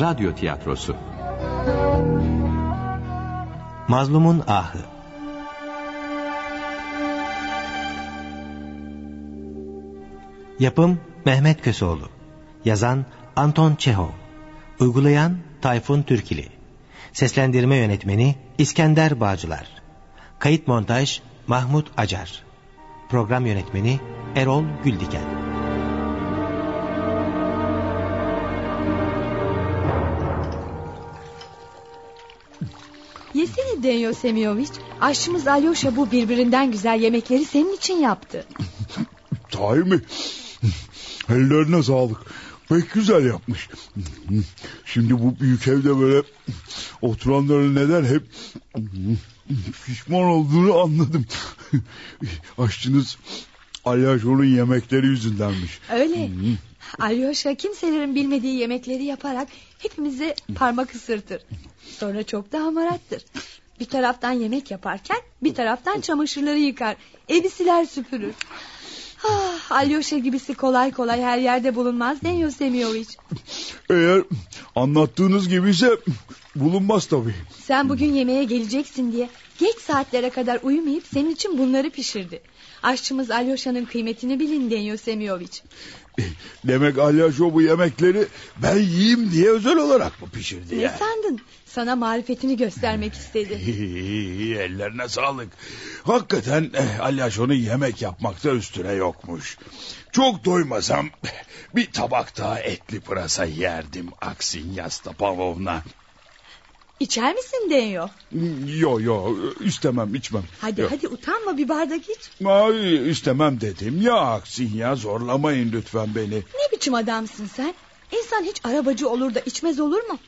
Radyo Tiyatrosu. Mazlumun Ahı. Yapım Mehmet Köseoğlu. Yazan Anton Çehov. Uygulayan Tayfun Türkili. Seslendirme Yönetmeni İskender Bağcılar. Kayıt Montaj Mahmut Acar. Program Yönetmeni Erol Güldiken Denyo Semyoviç. Aşçımız Alyosha bu birbirinden güzel yemekleri senin için yaptı. Sahi mi? Ellerine sağlık. Pek güzel yapmış. Şimdi bu büyük evde böyle oturanların neden hep pişman olduğunu anladım. Aşçınız Alyaşo'nun yemekleri yüzündenmiş. Öyle. Alyosha kimselerin bilmediği yemekleri yaparak hepimize parmak ısırtır. Sonra çok da hamarattır. Bir taraftan yemek yaparken bir taraftan çamaşırları yıkar. Evi siler süpürür. Ah, Alyosha gibisi kolay kolay her yerde bulunmaz Denyo Semyoviç. Eğer anlattığınız gibi ise bulunmaz tabii. Sen bugün yemeğe geleceksin diye geç saatlere kadar uyumayıp senin için bunları pişirdi. Aşçımız Alyosha'nın kıymetini bilin Denyo Semyoviç. Demek Alyaşo bu yemekleri ben yiyeyim diye özel olarak mı pişirdi Ne sandın? Sana marifetini göstermek istedi. Ellerine sağlık. Hakikaten eh, Alyaşo'nun yemek yapmakta üstüne yokmuş. Çok doymasam bir tabak daha etli pırasa yerdim Aksinya Stapavovna. İçer misin Denyo? Yo yo istemem içmem. Hadi Yo. hadi utanma bir bardak iç. Ay, istemem dedim ya Aksinya zorlamayın lütfen beni. Ne biçim adamsın sen? İnsan hiç arabacı olur da içmez olur mu?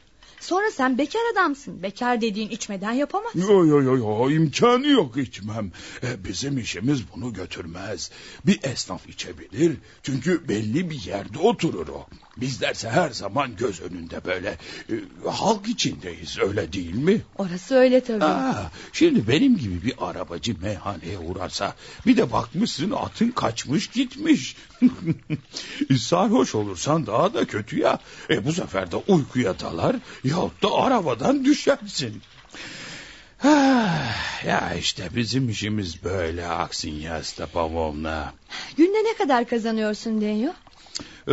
Sonra sen bekar adamsın. Bekar dediğin içmeden yapamaz. Yo yo yo yo imkanı yok içmem. E, bizim işimiz bunu götürmez. Bir esnaf içebilir çünkü belli bir yerde oturur o. Bizlerse her zaman göz önünde böyle e, halk içindeyiz öyle değil mi? Orası öyle tabii. Aa, şimdi benim gibi bir arabacı meyhaneye uğrarsa bir de bakmışsın atın kaçmış gitmiş. Sarhoş olursan daha da kötü ya. E, bu sefer de uykuya dalar yahut da arabadan düşersin. Ah, ya işte bizim işimiz böyle Aksinya Stepavovna. Günde ne kadar kazanıyorsun Denyo? Ee,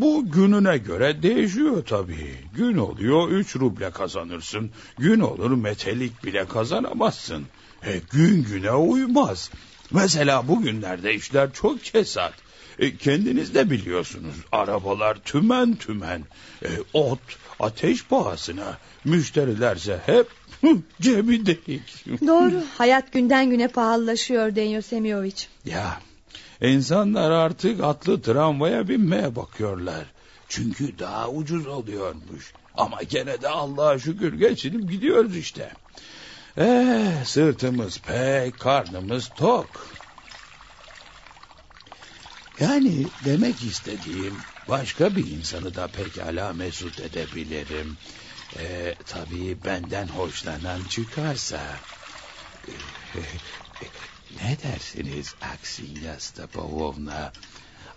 bu gününe göre değişiyor tabii. Gün oluyor üç ruble kazanırsın. Gün olur metelik bile kazanamazsın. E, gün güne uymaz. Mesela bugünlerde işler çok kesat. E, kendiniz de biliyorsunuz arabalar tümen tümen. E, ot ateş pahasına. Müşterilerse hep cebi delik. Doğru. Hayat günden güne pahalılaşıyor Denyo Semyoviç. Ya insanlar artık atlı tramvaya binmeye bakıyorlar. Çünkü daha ucuz oluyormuş. Ama gene de Allah'a şükür geçinip gidiyoruz işte. Eh sırtımız pek karnımız tok. Yani demek istediğim başka bir insanı da pekala mesut edebilirim. Ee, tabii benden hoşlanan çıkarsa. Ne dersiniz Aksinya Stepavovna?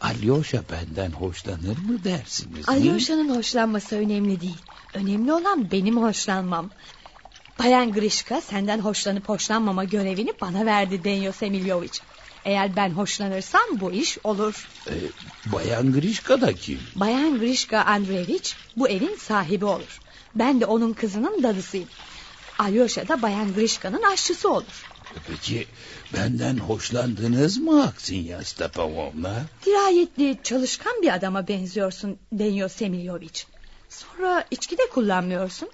Alyosha benden hoşlanır mı dersiniz? Alyosha'nın hoşlanması önemli değil. Önemli olan benim hoşlanmam. Bayan Grishka senden hoşlanıp hoşlanmama görevini bana verdi Denyo Semilyoviç. Eğer ben hoşlanırsam bu iş olur. Ee, Bayan Grishka da kim? Bayan Grishka Andreevich bu evin sahibi olur. Ben de onun kızının dadısıyım. Alyosha da Bayan Grishka'nın aşçısı olur. Peki benden hoşlandınız mı Aksinya Stepavovna? Dirayetli, çalışkan bir adama benziyorsun Denyo Semilyoviç. Sonra içki de kullanmıyorsun.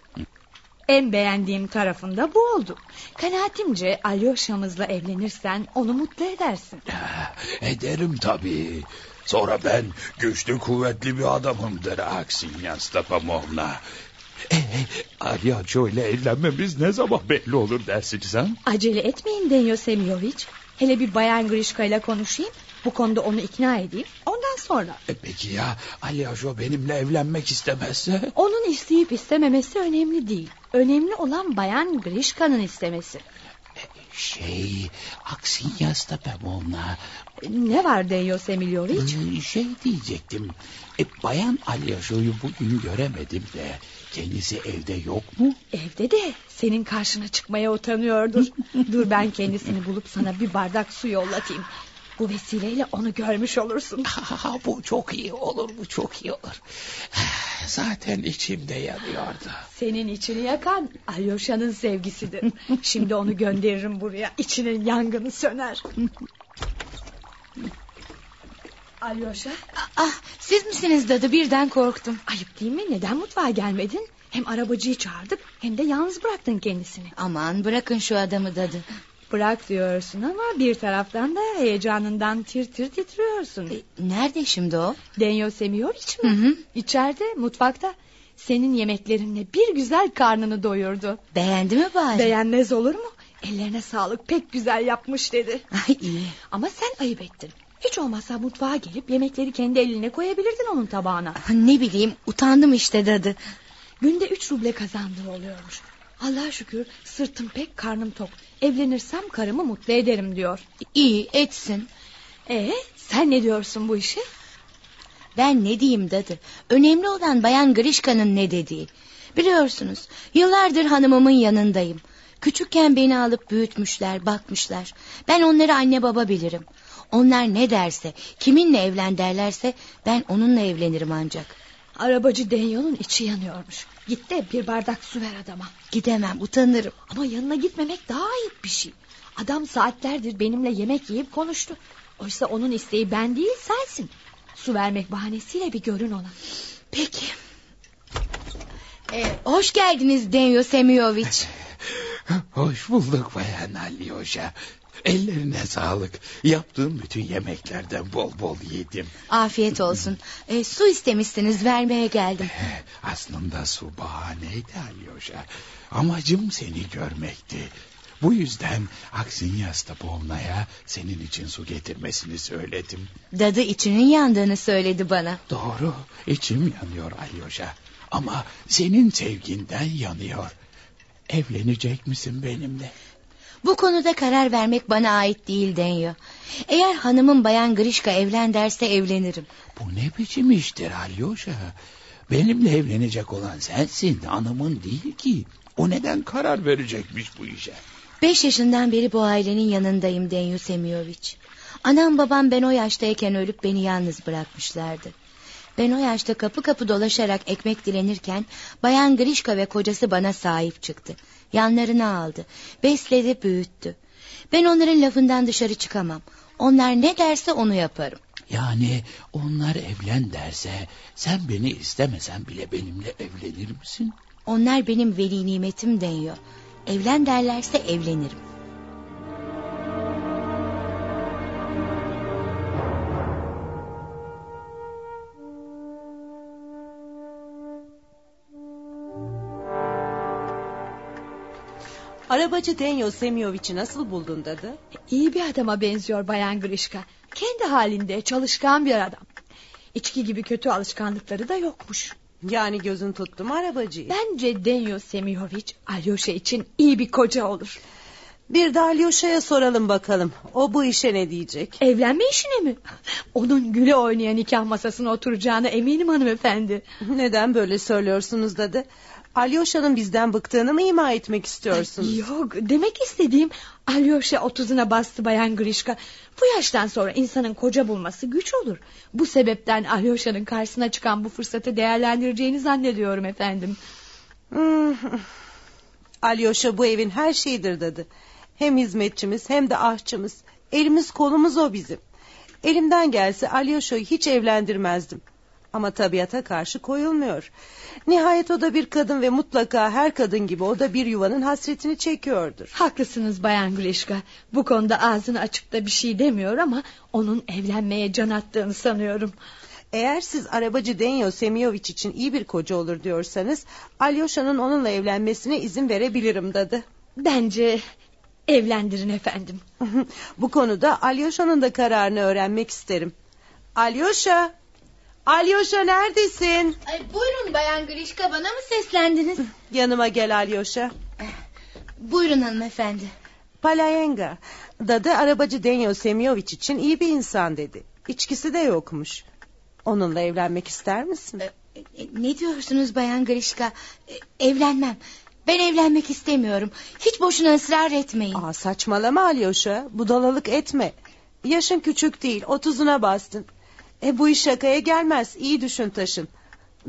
En beğendiğim tarafında bu oldu. Kanaatimce Alyosha'mızla evlenirsen onu mutlu edersin. Ederim tabii. Sonra ben güçlü kuvvetli bir adamımdır Aksinya Stepavovna. E, Alyaço ile evlenmemiz ne zaman belli olur dersiniz ha? Acele etmeyin Denyo Semilyoviç. Hele bir Bayan Grishka ile konuşayım. Bu konuda onu ikna edeyim. Ondan sonra. E peki ya Alyaço benimle evlenmek istemezse? Onun isteyip istememesi önemli değil. Önemli olan Bayan Grishka'nın istemesi. Şey, Aksinyas Pavlovna. Ne var Denyos Emilyoviç? Ee, Şey diyecektim. E, bayan Alyosho'yu bugün göremedim de. Kendisi evde yok mu? Evde de senin karşına çıkmaya utanıyordur. Dur ben kendisini bulup sana bir bardak su yollatayım. Bu vesileyle onu görmüş olursun. Ha, bu çok iyi olur, bu çok iyi olur. Zaten içimde yanıyordu. Senin içini yakan Alyosha'nın sevgisidir. Şimdi onu gönderirim buraya. İçinin yangını söner. Alyosha Ah, siz misiniz dadı birden korktum. ayıp değil mi? Neden mutfağa gelmedin? Hem arabacıyı çağırdık hem de yalnız bıraktın kendisini. Aman bırakın şu adamı dadı. Bırak diyorsun ama bir taraftan da heyecanından tir tir titriyorsun. E, nerede şimdi o? Denyo semiyor hiç mi? Hı hı. İçeride mutfakta. Senin yemeklerinle bir güzel karnını doyurdu. Beğendi mi bari? Beğenmez olur mu? Ellerine sağlık pek güzel yapmış dedi. Ay iyi. Ama sen ayıp ettin. Hiç olmazsa mutfağa gelip yemekleri kendi eline koyabilirdin onun tabağına. Ne bileyim utandım işte dadı. Günde üç ruble kazandığı oluyormuş. Allah'a şükür sırtım pek karnım tok. Evlenirsem karımı mutlu ederim diyor. İyi etsin. E sen ne diyorsun bu işe? Ben ne diyeyim dadı. Önemli olan bayan Grişka'nın ne dediği. Biliyorsunuz yıllardır hanımımın yanındayım. Küçükken beni alıp büyütmüşler, bakmışlar. Ben onları anne baba bilirim. Onlar ne derse, kiminle evlen derlerse ben onunla evlenirim ancak. Arabacı Denyo'nun içi yanıyormuş. Git de bir bardak su ver adama. Gidemem, utanırım. Ama yanına gitmemek daha ayıp bir şey. Adam saatlerdir benimle yemek yiyip konuştu. Oysa onun isteği ben değil sensin. Su vermek bahanesiyle bir görün ona. Peki. Ee, hoş geldiniz Denyo Semiyoviç. Hoş bulduk bayan Alyosha. Ellerine sağlık. Yaptığım bütün yemeklerden bol bol yedim. Afiyet olsun. Ee, su istemişsiniz, vermeye geldim. Aslında su bahaneydi Alyosha. Amacım seni görmekti. Bu yüzden Aksinyas Tapovna'ya senin için su getirmesini söyledim. Dadı içinin yandığını söyledi bana. Doğru, içim yanıyor Alyosha. Ama senin sevginden yanıyor. Evlenecek misin benimle? Bu konuda karar vermek bana ait değil Denyo. Eğer hanımım bayan Grişka evlen derse evlenirim. Bu ne biçim iştir Alyosha? Benimle evlenecek olan sensin, hanımın değil ki. O neden karar verecekmiş bu işe? Beş yaşından beri bu ailenin yanındayım Denyo Semiyoviç. Anam babam ben o yaştayken ölüp beni yalnız bırakmışlardı. Ben o yaşta kapı kapı dolaşarak ekmek dilenirken bayan Grişka ve kocası bana sahip çıktı. Yanlarına aldı. Besledi, büyüttü. Ben onların lafından dışarı çıkamam. Onlar ne derse onu yaparım. Yani onlar evlen derse sen beni istemesen bile benimle evlenir misin? Onlar benim veli nimetim deniyor. Evlen derlerse evlenirim. Arabacı Denyo Semyoviç'i nasıl buldun dadı? İyi bir adama benziyor Bayan Grişka. Kendi halinde çalışkan bir adam. İçki gibi kötü alışkanlıkları da yokmuş. Yani gözün tuttu mu arabacıyı? Bence Denyo Semihoviç Alyosha için iyi bir koca olur. Bir de Alyosha'ya soralım bakalım. O bu işe ne diyecek? Evlenme işine mi? Onun güle oynayan nikah masasına oturacağına eminim hanımefendi. Neden böyle söylüyorsunuz dadı? Alyosha'nın bizden bıktığını mı ima etmek istiyorsunuz? Yok demek istediğim Alyosha otuzuna bastı Bayan Grişka. Bu yaştan sonra insanın koca bulması güç olur. Bu sebepten Alyosha'nın karşısına çıkan bu fırsatı değerlendireceğini zannediyorum efendim. Hmm. Alyosha bu evin her şeyidir dadı. Hem hizmetçimiz hem de ahçımız. Elimiz kolumuz o bizim. Elimden gelse Alyosha'yı hiç evlendirmezdim. Ama tabiata karşı koyulmuyor. Nihayet o da bir kadın ve mutlaka her kadın gibi o da bir yuvanın hasretini çekiyordur. Haklısınız Bayan Grişka. Bu konuda ağzını açıp da bir şey demiyor ama onun evlenmeye can attığını sanıyorum. Eğer siz arabacı Denyo Semyoviç için iyi bir koca olur diyorsanız... ...Alyosha'nın onunla evlenmesine izin verebilirim dadı. Bence evlendirin efendim. Bu konuda Alyosha'nın da kararını öğrenmek isterim. Alyosha! Alyosha neredesin? Ay, buyurun Bayan Grişka bana mı seslendiniz? Yanıma gel Alyosha. Buyurun hanımefendi. Palayenga. Dadı arabacı Denyo Semyoviç için iyi bir insan dedi. İçkisi de yokmuş. Onunla evlenmek ister misin? E, e, ne diyorsunuz Bayan Grişka? E, evlenmem. Ben evlenmek istemiyorum. Hiç boşuna ısrar etmeyin. Aa, saçmalama Alyosha. Budalalık etme. Yaşın küçük değil. Otuzuna bastın. E bu iş şakaya gelmez. İyi düşün taşın.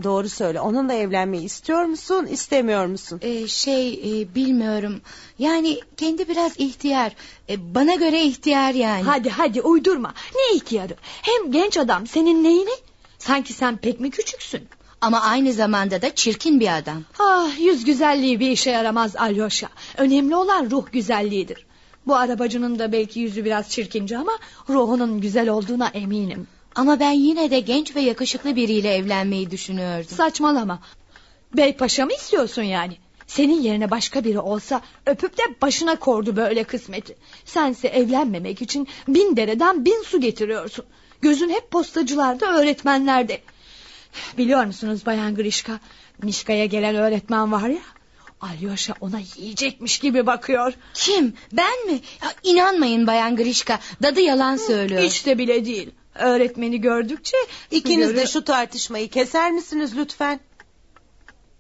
Doğru söyle. Onunla evlenmeyi istiyor musun, istemiyor musun? Ee, şey e, bilmiyorum. Yani kendi biraz ihtiyar. E, bana göre ihtiyar yani. Hadi hadi uydurma. Ne ihtiyarı? Hem genç adam senin neyini? Sanki sen pek mi küçüksün? Ama aynı zamanda da çirkin bir adam. Ah yüz güzelliği bir işe yaramaz Alyosha. Önemli olan ruh güzelliğidir. Bu arabacının da belki yüzü biraz çirkince ama ruhunun güzel olduğuna eminim. Ama ben yine de genç ve yakışıklı biriyle evlenmeyi düşünüyordum. Saçmalama. Bey paşa mı istiyorsun yani? Senin yerine başka biri olsa öpüp de başına kordu böyle kısmeti. Sense evlenmemek için bin dereden bin su getiriyorsun. Gözün hep postacılarda öğretmenlerde. Biliyor musunuz Bayan Grişka? Mişka'ya gelen öğretmen var ya. Alyosha ona yiyecekmiş gibi bakıyor. Kim? Ben mi? Ya, inanmayın Bayan Grişka. Dadı yalan söylüyor. Hiç de bile değil. Öğretmeni gördükçe... İkiniz görü... de şu tartışmayı keser misiniz lütfen?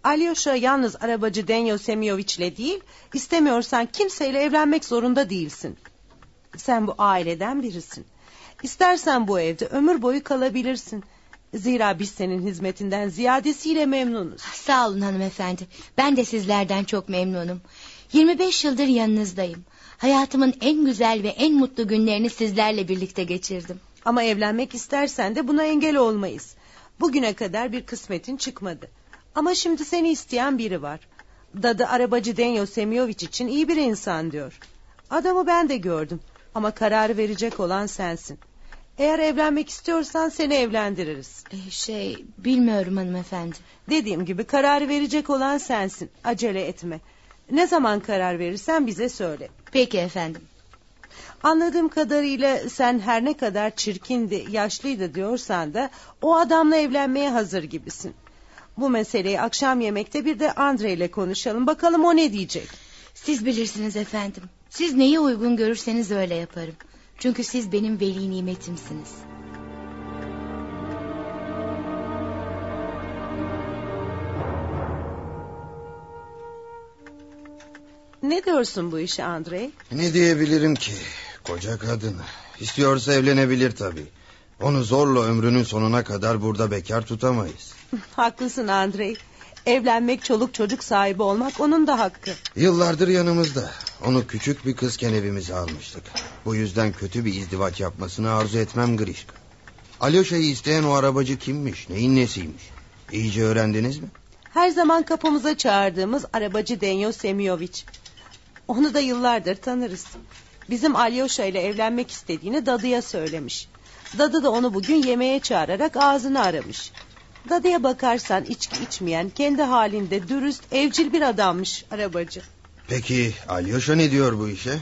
Alyosha yalnız arabacı Denyo Semyoviç ile değil... ...istemiyorsan kimseyle evlenmek zorunda değilsin. Sen bu aileden birisin. İstersen bu evde ömür boyu kalabilirsin. Zira biz senin hizmetinden ziyadesiyle memnunuz. Sağ olun hanımefendi. Ben de sizlerden çok memnunum. 25 yıldır yanınızdayım. Hayatımın en güzel ve en mutlu günlerini sizlerle birlikte geçirdim. Ama evlenmek istersen de buna engel olmayız. Bugüne kadar bir kısmetin çıkmadı. Ama şimdi seni isteyen biri var. Dadı arabacı Denyo Semyoviç için iyi bir insan diyor. Adamı ben de gördüm. Ama kararı verecek olan sensin. Eğer evlenmek istiyorsan seni evlendiririz. Ee, şey bilmiyorum hanımefendi. Dediğim gibi kararı verecek olan sensin. Acele etme. Ne zaman karar verirsen bize söyle. Peki efendim. Anladığım kadarıyla sen her ne kadar çirkindi, yaşlıydı diyorsan da o adamla evlenmeye hazır gibisin. Bu meseleyi akşam yemekte bir de Andre ile konuşalım. Bakalım o ne diyecek. Siz bilirsiniz efendim. Siz neyi uygun görürseniz öyle yaparım. Çünkü siz benim veli nimetimsiniz. Ne diyorsun bu işe Andrei? Ne diyebilirim ki? Koca kadın. İstiyorsa evlenebilir tabii. Onu zorla ömrünün sonuna kadar burada bekar tutamayız. Haklısın Andrei. Evlenmek, çoluk çocuk sahibi olmak onun da hakkı. Yıllardır yanımızda. Onu küçük bir kızken evimize almıştık. Bu yüzden kötü bir izdivaç yapmasını arzu etmem Grişka. Alyosha'yı isteyen o arabacı kimmiş, neyin nesiymiş? İyice öğrendiniz mi? Her zaman kapımıza çağırdığımız arabacı Denyo Semyoviç. Onu da yıllardır tanırız. Bizim Alyosha ile evlenmek istediğini dadıya söylemiş. Dadı da onu bugün yemeğe çağırarak ağzını aramış. Dadıya bakarsan içki içmeyen, kendi halinde dürüst, evcil bir adammış arabacı. Peki Alyosha ne diyor bu işe?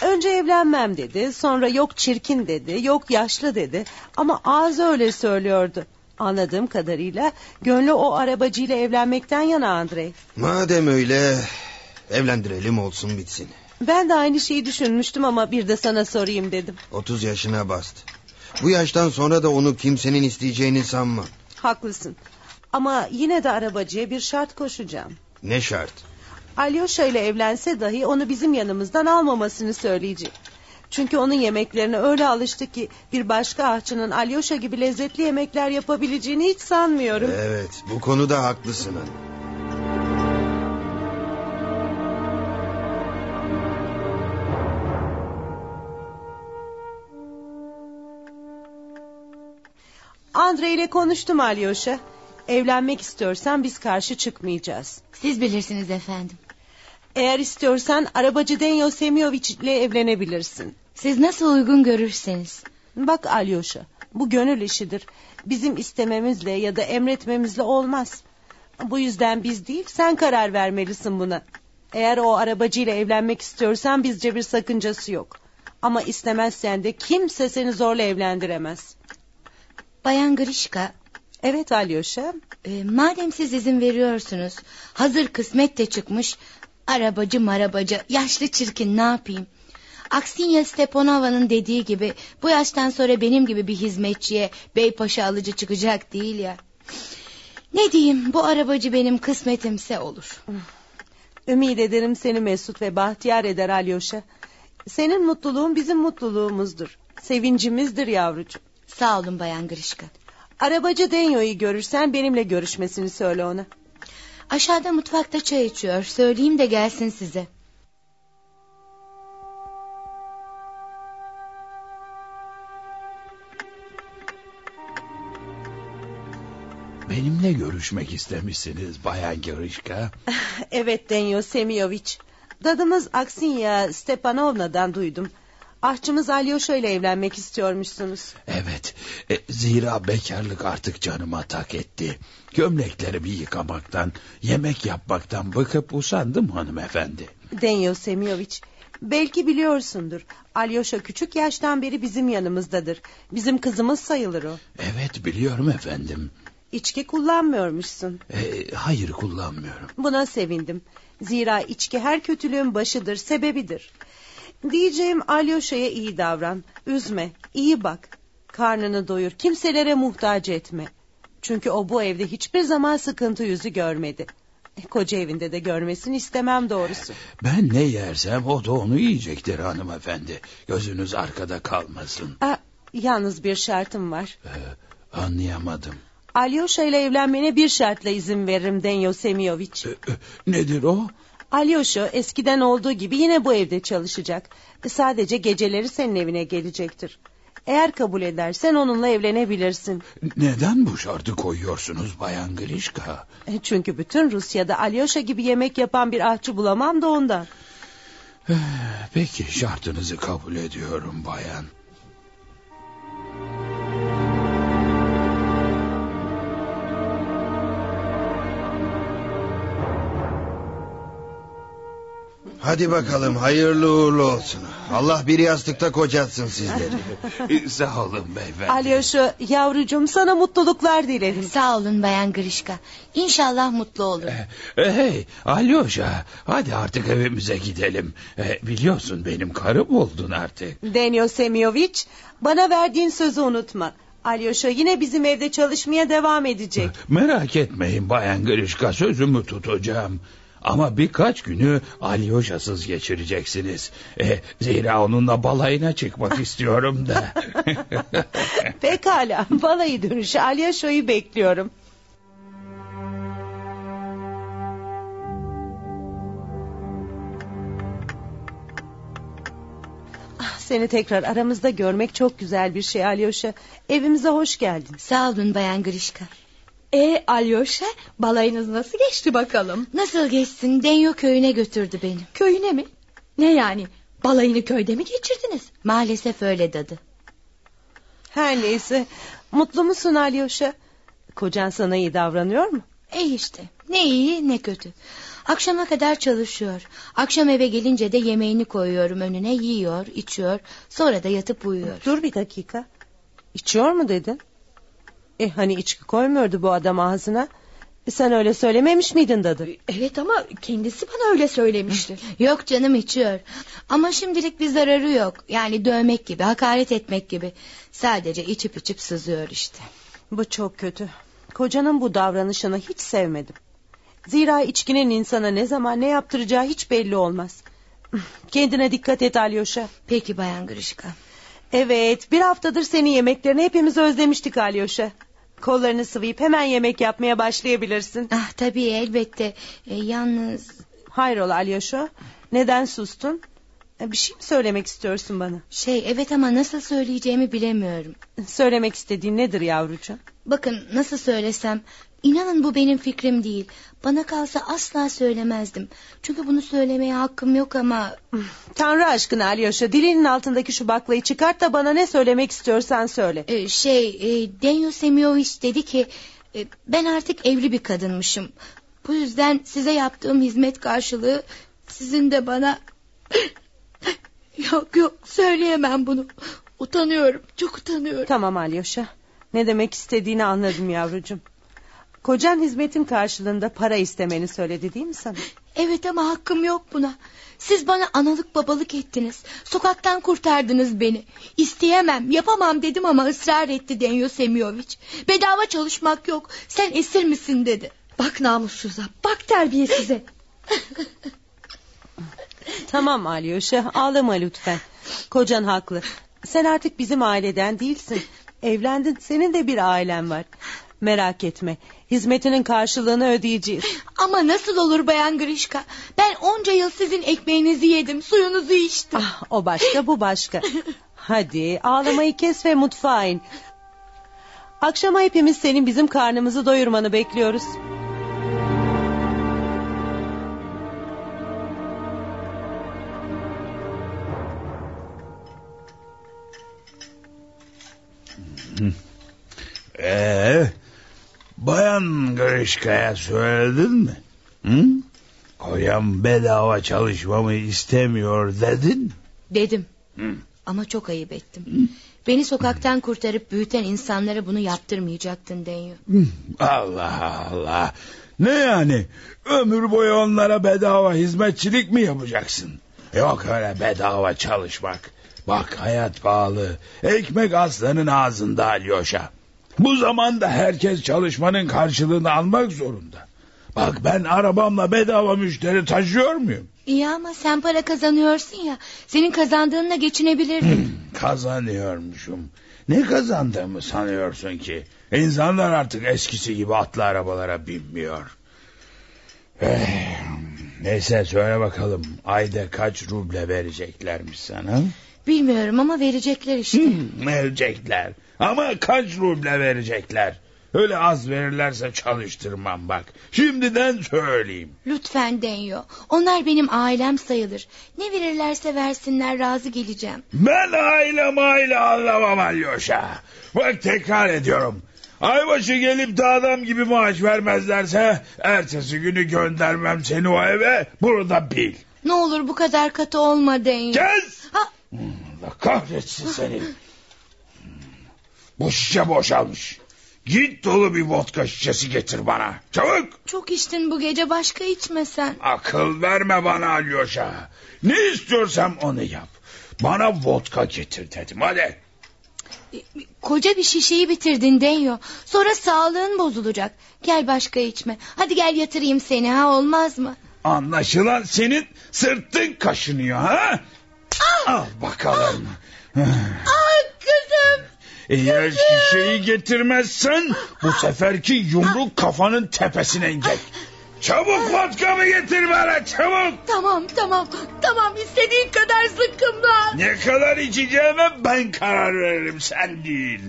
Önce evlenmem dedi, sonra yok çirkin dedi, yok yaşlı dedi. Ama ağzı öyle söylüyordu. Anladığım kadarıyla gönlü o arabacıyla evlenmekten yana Andrei. Madem öyle evlendirelim olsun bitsin. Ben de aynı şeyi düşünmüştüm ama bir de sana sorayım dedim. 30 yaşına bastı. Bu yaştan sonra da onu kimsenin isteyeceğini sanmam. Haklısın. Ama yine de arabacıya bir şart koşacağım. Ne şart? Alyosha ile evlense dahi onu bizim yanımızdan almamasını söyleyecek. Çünkü onun yemeklerine öyle alıştı ki bir başka ahçının Alyosha gibi lezzetli yemekler yapabileceğini hiç sanmıyorum. Evet bu konuda haklısın hanım. Andre ile konuştum Alyosha. Evlenmek istiyorsan biz karşı çıkmayacağız. Siz bilirsiniz efendim. Eğer istiyorsan arabacı Denyo Semyoviç ile evlenebilirsin. Siz nasıl uygun görürseniz. Bak Alyosha bu gönül işidir. Bizim istememizle ya da emretmemizle olmaz. Bu yüzden biz değil sen karar vermelisin buna. Eğer o arabacıyla evlenmek istiyorsan bizce bir sakıncası yok. Ama istemezsen de kimse seni zorla evlendiremez. Bayan Grişka. Evet Alyosha. E, madem siz izin veriyorsunuz. Hazır kısmet de çıkmış. Arabacı marabacı yaşlı çirkin ne yapayım? Aksinya Stepanova'nın dediği gibi bu yaştan sonra benim gibi bir hizmetçiye beypaşa alıcı çıkacak değil ya. Ne diyeyim bu arabacı benim kısmetimse olur. Ümit ederim seni mesut ve bahtiyar eder Alyosha. Senin mutluluğun bizim mutluluğumuzdur. Sevincimizdir yavrucuğum. Sağ olun Bayan Grişka. Arabacı Denyo'yu görürsen benimle görüşmesini söyle ona. Aşağıda mutfakta çay içiyor. Söyleyeyim de gelsin size. Benimle görüşmek istemişsiniz Bayan Girişka. evet Denyo Semiyoviç. Dadımız Aksinya Stepanovna'dan duydum. Ahçımız Alyosha ile evlenmek istiyormuşsunuz. Evet. E, zira bekarlık artık canıma tak etti. Gömleklerimi yıkamaktan, yemek yapmaktan bıkıp usandım hanımefendi. Denyo Semiyoviç, belki biliyorsundur. Alyosha küçük yaştan beri bizim yanımızdadır. Bizim kızımız sayılır o. Evet biliyorum efendim. İçki kullanmıyormuşsun. E, hayır kullanmıyorum. Buna sevindim. Zira içki her kötülüğün başıdır, sebebidir. Diyeceğim Alyosha'ya iyi davran. Üzme, iyi bak. Karnını doyur, kimselere muhtaç etme. Çünkü o bu evde hiçbir zaman sıkıntı yüzü görmedi. E, koca evinde de görmesini istemem doğrusu. Ben ne yersem o da onu yiyecektir hanımefendi. Gözünüz arkada kalmasın. Aa, yalnız bir şartım var. Ee, anlayamadım. Alyosha ile evlenmene bir şartla izin veririm Denyo Semiyoviç. Ee, nedir o? Alyosha eskiden olduğu gibi yine bu evde çalışacak. Sadece geceleri senin evine gelecektir. Eğer kabul edersen onunla evlenebilirsin. Neden bu şartı koyuyorsunuz Bayan Grişka? E, çünkü bütün Rusya'da Alyosha gibi yemek yapan bir ahçı bulamam da ondan. Peki şartınızı kabul ediyorum bayan. Hadi bakalım hayırlı uğurlu olsun. Allah bir yastıkta kocatsın sizleri. Sağ olun beyefendi. Alyosha yavrucuğum sana mutluluklar dilerim. Sağ olun Bayan Grişka. İnşallah mutlu olur. E, hey Alyosha hadi artık evimize gidelim. E, biliyorsun benim karım oldun artık. Denyo Semiyoviç bana verdiğin sözü unutma. Alyosha yine bizim evde çalışmaya devam edecek. Merak etmeyin Bayan Grişka sözümü tutacağım. Ama birkaç günü Alyosha'sız geçireceksiniz. E, zira onunla balayına çıkmak istiyorum da. Pekala balayı dönüşü Alyosha'yı bekliyorum. Ah, Seni tekrar aramızda görmek çok güzel bir şey Alyosha. Evimize hoş geldin. Sağ olun Bayan Grişka. E Alyosha balayınız nasıl geçti bakalım? Nasıl geçsin? Denyo köyüne götürdü beni. Köyüne mi? Ne yani? Balayını köyde mi geçirdiniz? Maalesef öyle dadı. Her neyse. Mutlu musun Alyosha? Kocan sana iyi davranıyor mu? E işte ne iyi ne kötü. Akşama kadar çalışıyor. Akşam eve gelince de yemeğini koyuyorum önüne yiyor içiyor. Sonra da yatıp uyuyor. Dur bir dakika. İçiyor mu dedin? E hani içki koymuyordu bu adam ağzına? E, sen öyle söylememiş miydin dadı? Evet ama kendisi bana öyle söylemişti. Yok canım içiyor. Ama şimdilik bir zararı yok. Yani dövmek gibi hakaret etmek gibi. Sadece içip içip sızıyor işte. Bu çok kötü. Kocanın bu davranışını hiç sevmedim. Zira içkinin insana ne zaman ne yaptıracağı hiç belli olmaz. Kendine dikkat et Alyosha. Peki Bayan Grişka. Evet bir haftadır senin yemeklerini hepimiz özlemiştik Alyosha. Kollarını sıvayıp hemen yemek yapmaya başlayabilirsin. Ah tabii elbette. E, yalnız... Hayrola Alyosha? Neden sustun? E, bir şey mi söylemek istiyorsun bana? Şey evet ama nasıl söyleyeceğimi bilemiyorum. Söylemek istediğin nedir yavrucuğum? Bakın nasıl söylesem... İnanın bu benim fikrim değil. Bana kalsa asla söylemezdim. Çünkü bunu söylemeye hakkım yok ama... Tanrı aşkına Alyosha dilinin altındaki şu baklayı çıkart da bana ne söylemek istiyorsan söyle. Ee, şey e, Denyo Semyoviç dedi ki... E, ben artık evli bir kadınmışım. Bu yüzden size yaptığım hizmet karşılığı... Sizin de bana... yok yok söyleyemem bunu. Utanıyorum çok utanıyorum. Tamam Alyosha. Ne demek istediğini anladım yavrucuğum. Kocan hizmetin karşılığında para istemeni söyledi değil mi sana? Evet ama hakkım yok buna. Siz bana analık babalık ettiniz. Sokaktan kurtardınız beni. İsteyemem, yapamam dedim ama ısrar etti Denyo Semyoviç. Bedava çalışmak yok. Sen esir misin dedi. Bak namussuza, bak terbiyesize. tamam Alyosha, ağlama lütfen. Kocan haklı. Sen artık bizim aileden değilsin. Evlendin, senin de bir ailen var. Merak etme. Hizmetinin karşılığını ödeyeceğiz. Ama nasıl olur Bayan Grişka? Ben onca yıl sizin ekmeğinizi yedim, suyunuzu içtim. Ah, o başka, bu başka. Hadi ağlamayı kes ve mutfağa in. Akşama hepimiz senin bizim karnımızı doyurmanı bekliyoruz. Ee, Bayan Grişka'ya söyledin mi? Hı? Kocam bedava çalışmamı istemiyor dedin. Dedim. Hı. Ama çok ayıp ettim. Hı. Beni sokaktan kurtarıp büyüten insanlara bunu yaptırmayacaktın Denyo. Allah Allah. Ne yani? Ömür boyu onlara bedava hizmetçilik mi yapacaksın? Yok öyle bedava çalışmak. Bak hayat pahalı. Ekmek aslanın ağzında Alyoşa. Bu zamanda herkes çalışmanın karşılığını almak zorunda. Bak ben arabamla bedava müşteri taşıyor muyum? İyi ama sen para kazanıyorsun ya. Senin kazandığınla geçinebilirdin. Hmm, kazanıyormuşum. Ne kazandığımı sanıyorsun ki? İnsanlar artık eskisi gibi atlı arabalara binmiyor. Eh, neyse söyle bakalım. Ayda kaç ruble vereceklermiş sana? Bilmiyorum ama verecekler işte. Hmm, verecekler. Ama kaç ruble verecekler? Öyle az verirlerse çalıştırmam bak. Şimdiden söyleyeyim. Lütfen Denyo. Onlar benim ailem sayılır. Ne verirlerse versinler razı geleceğim. Ben aile maile anlamam Alyoşa. Bak tekrar ediyorum. Aybaşı gelip de adam gibi maaş vermezlerse... ...ertesi günü göndermem seni o eve burada bil. Ne olur bu kadar katı olma Denyo. Kes! Ha. Allah kahretsin seni. Bu şişe boşalmış. Git dolu bir vodka şişesi getir bana. Çabuk. Çok içtin bu gece başka içmesen. Akıl verme bana Alyosha. Ne istiyorsam onu yap. Bana vodka getir dedim hadi. E, koca bir şişeyi bitirdin Denyo. Sonra sağlığın bozulacak. Gel başka içme. Hadi gel yatırayım seni ha olmaz mı? Anlaşılan senin sırtın kaşınıyor ha? Ah! Al bakalım. Ah kızım. Eğer şişeyi getirmezsen bu seferki yumruk kafanın tepesine inecek. Çabuk vodkamı getir bana çabuk. Tamam tamam tamam istediğin kadar zıkkımlan. Ne kadar içeceğime ben karar veririm sen değil.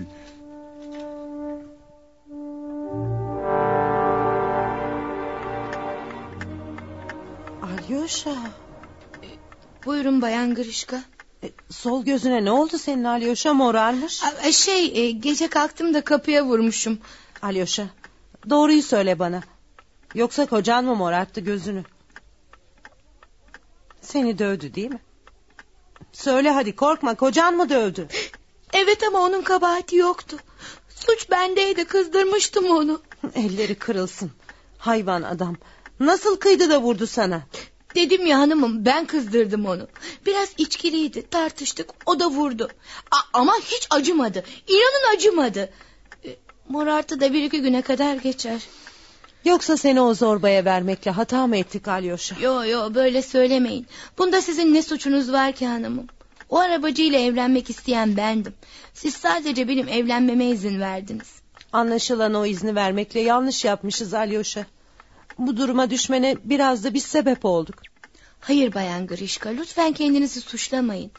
Alyosha. Buyurun Bayan Grişka. Sol gözüne ne oldu senin Alyosha morarmış? E, şey e, gece kalktım da kapıya vurmuşum. Alyosha doğruyu söyle bana. Yoksa kocan mı morarttı gözünü? Seni dövdü değil mi? Söyle hadi korkma kocan mı dövdü? Evet ama onun kabahati yoktu. Suç bendeydi kızdırmıştım onu. Elleri kırılsın. Hayvan adam. Nasıl kıydı da vurdu sana? Dedim ya hanımım ben kızdırdım onu. Biraz içkiliydi tartıştık o da vurdu. A ama hiç acımadı. İnanın acımadı. E, morartı da bir iki güne kadar geçer. Yoksa seni o zorbaya vermekle hata mı ettik Alyosha? Yo yo böyle söylemeyin. Bunda sizin ne suçunuz var ki hanımım? O arabacıyla evlenmek isteyen bendim. Siz sadece benim evlenmeme izin verdiniz. Anlaşılan o izni vermekle yanlış yapmışız Alyosha. Bu duruma düşmene biraz da biz sebep olduk. Hayır Bayan Grişka lütfen kendinizi suçlamayın.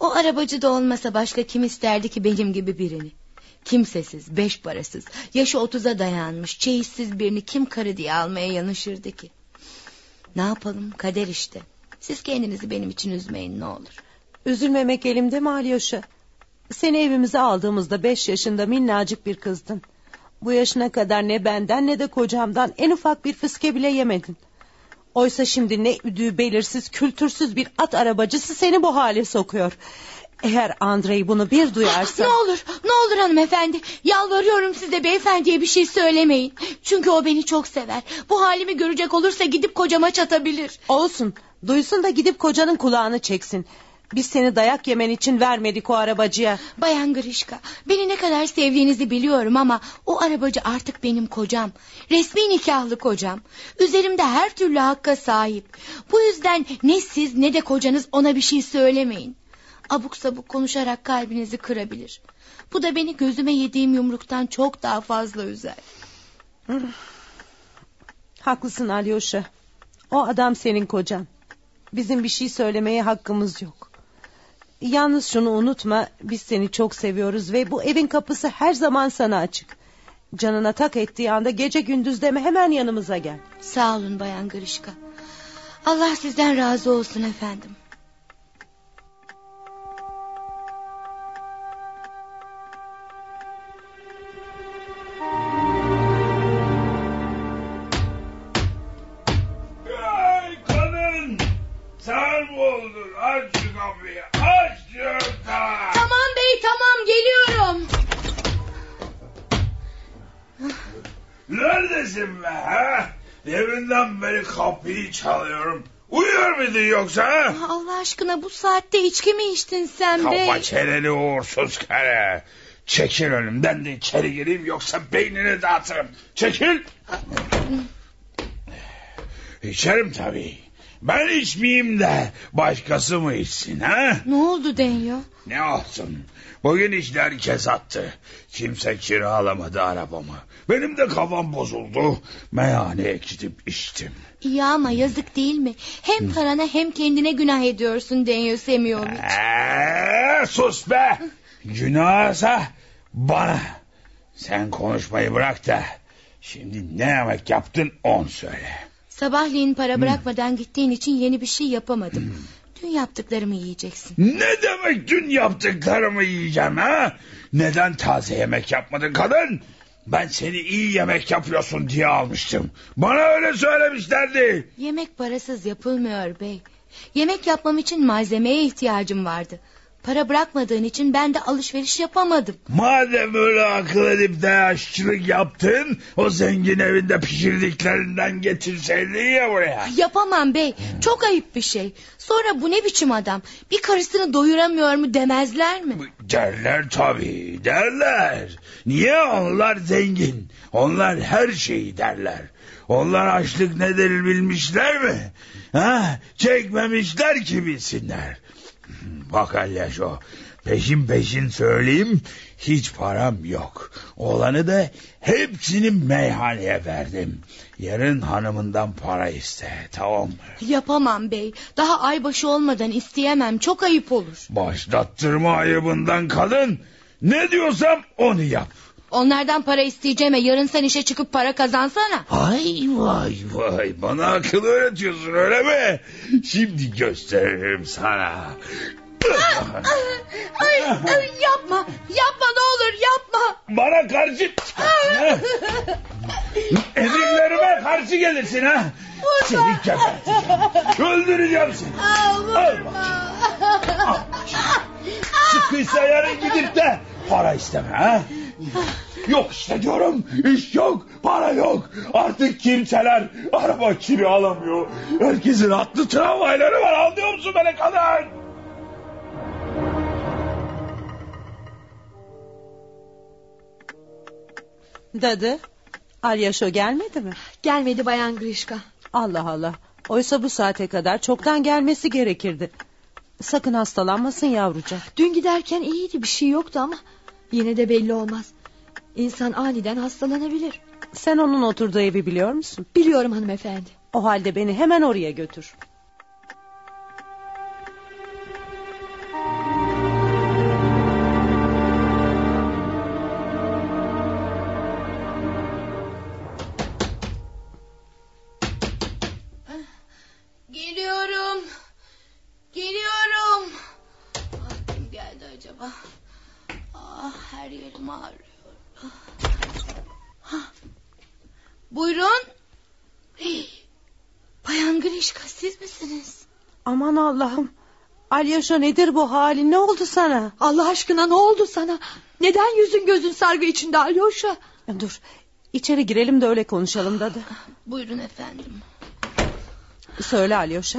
O arabacı da olmasa başka kim isterdi ki benim gibi birini? Kimsesiz, beş parasız, yaşı otuza dayanmış, çeyizsiz birini kim karı diye almaya yanaşırdı ki? Ne yapalım kader işte. Siz kendinizi benim için üzmeyin ne olur. Üzülmemek elimde mi Alyosha? Seni evimize aldığımızda beş yaşında minnacık bir kızdın. Bu yaşına kadar ne benden ne de kocamdan en ufak bir fıske bile yemedin. Oysa şimdi ne üdüğü belirsiz kültürsüz bir at arabacısı seni bu hale sokuyor. Eğer Andrei bunu bir duyarsa... Ne olur, ne olur hanımefendi. Yalvarıyorum size beyefendiye bir şey söylemeyin. Çünkü o beni çok sever. Bu halimi görecek olursa gidip kocama çatabilir. Olsun. Duysun da gidip kocanın kulağını çeksin. Biz seni dayak yemen için vermedik o arabacıya. Bayan Grişka, beni ne kadar sevdiğinizi biliyorum ama o arabacı artık benim kocam. Resmi nikahlı kocam. Üzerimde her türlü hakka sahip. Bu yüzden ne siz ne de kocanız ona bir şey söylemeyin. Abuk sabuk konuşarak kalbinizi kırabilir. Bu da beni gözüme yediğim yumruktan çok daha fazla üzer. Haklısın Alyosha. O adam senin kocan. Bizim bir şey söylemeye hakkımız yok. Yalnız şunu unutma biz seni çok seviyoruz ve bu evin kapısı her zaman sana açık. Canına tak ettiği anda gece gündüz deme hemen yanımıza gel. Sağ olun Bayan Grişka. Allah sizden razı olsun efendim. Deminden beri kapıyı çalıyorum. Uyuyor muydun yoksa ha? Allah aşkına bu saatte içki mi içtin sen bey? Kapa çeneni uğursuz kare. Çekil önümden de içeri gireyim yoksa beynini dağıtırım. Çekil. İçerim tabii. Ben içmeyeyim de başkası mı içsin ha? Ne oldu Denyo? Ne olsun. Bugün işler kesattı. Kimse kiralamadı arabamı. Benim de kafam bozuldu. Meyhaneye gidip içtim. İyi ama yazık değil mi? Hem parana hem kendine günah ediyorsun Denyo Semyoviç. Eee, sus be. Günahsa bana. Sen konuşmayı bırak da. Şimdi ne yemek yaptın on söyle. Sabahleyin para bırakmadan gittiğin için yeni bir şey yapamadım. Dün yaptıklarımı yiyeceksin. Ne demek dün yaptıklarımı yiyeceğim ha? Neden taze yemek yapmadın kadın? Ben seni iyi yemek yapıyorsun diye almıştım. Bana öyle söylemişlerdi. Yemek parasız yapılmıyor bey. Yemek yapmam için malzemeye ihtiyacım vardı. Para bırakmadığın için ben de alışveriş yapamadım. Madem öyle akıl edip de aşçılık yaptın... ...o zengin evinde pişirdiklerinden getirseydin ya buraya. Yapamam bey. Çok ayıp bir şey. Sonra bu ne biçim adam? Bir karısını doyuramıyor mu demezler mi? Derler tabii derler. Niye onlar zengin? Onlar her şeyi derler. Onlar açlık nedir bilmişler mi? Ha? Çekmemişler ki bilsinler. Bak Alyaşo peşin peşin söyleyeyim hiç param yok. Olanı da hepsini meyhaneye verdim. Yarın hanımından para iste tamam mı? Yapamam bey. Daha aybaşı olmadan isteyemem. Çok ayıp olur. Başlattırma ayıbından kadın. Ne diyorsam onu yap. Onlardan para isteyeceğime yarın sen işe çıkıp para kazansana. Ay vay vay bana akıl öğretiyorsun öyle mi? Şimdi gösteririm sana. Ay, ay, yapma. Yapma ne olur yapma. Bana karşı... Ha? Emirlerime karşı gelirsin ha. Seni geberteceğim. Öldüreceğim seni. Al bakayım. Al. Sıkıysa yarın gidip de para isteme ha. Yok işte diyorum iş yok para yok artık kimseler araba kiralamıyor herkesin atlı tramvayları var anlıyor musun beni kadın Dadı, Alyaşo gelmedi mi? Gelmedi Bayan Grişka. Allah Allah. Oysa bu saate kadar çoktan gelmesi gerekirdi. Sakın hastalanmasın yavrucak. Dün giderken iyiydi bir şey yoktu ama yine de belli olmaz. İnsan aniden hastalanabilir. Sen onun oturduğu evi biliyor musun? Biliyorum hanımefendi. O halde beni hemen oraya götür. Allah'ım. Alyaşa nedir bu halin ne oldu sana? Allah aşkına ne oldu sana? Neden yüzün gözün sargı içinde Alyoşa? Dur içeri girelim de öyle konuşalım dadı. Buyurun efendim. Söyle Alyoşa.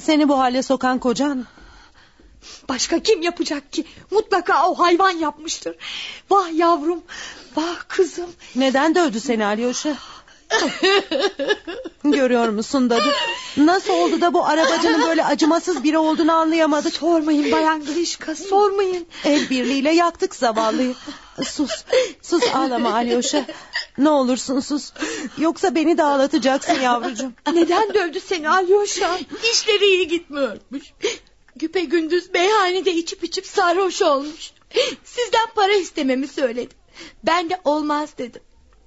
Seni bu hale sokan kocan Başka kim yapacak ki? Mutlaka o hayvan yapmıştır. Vah yavrum, vah kızım. Neden dövdü seni Alyoşa? Görüyor musun dadı? Nasıl oldu da bu arabacının böyle acımasız biri olduğunu anlayamadık. Sormayın bayan Grişka sormayın. El birliğiyle yaktık zavallıyı. Sus, sus ağlama Alyoşa. Ne olursun sus. Yoksa beni de ağlatacaksın yavrucuğum. Neden dövdü seni Alyoşa? İşleri iyi gitmiyormuş. Güpe gündüz meyhanede içip içip sarhoş olmuş. Sizden para istememi söyledi. Ben de olmaz dedim.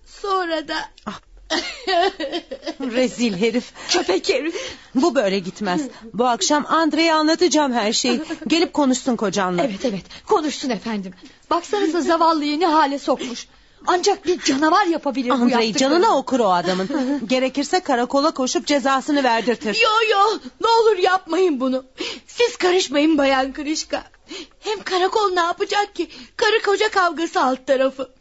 Sonra da... Rezil herif. Köpek herif. Bu böyle gitmez. Bu akşam Andre'ye anlatacağım her şeyi. Gelip konuşsun kocanla. Evet evet konuşsun efendim. Baksanıza zavallıyı ne hale sokmuş. Ancak bir canavar yapabilir bu Andre'yi yaptıklarını. canına okur o adamın. Gerekirse karakola koşup cezasını verdirtir. Yo yo ne olur yapmayın bunu. Siz karışmayın bayan Krişka. Hem karakol ne yapacak ki? Karı koca kavgası alt tarafı.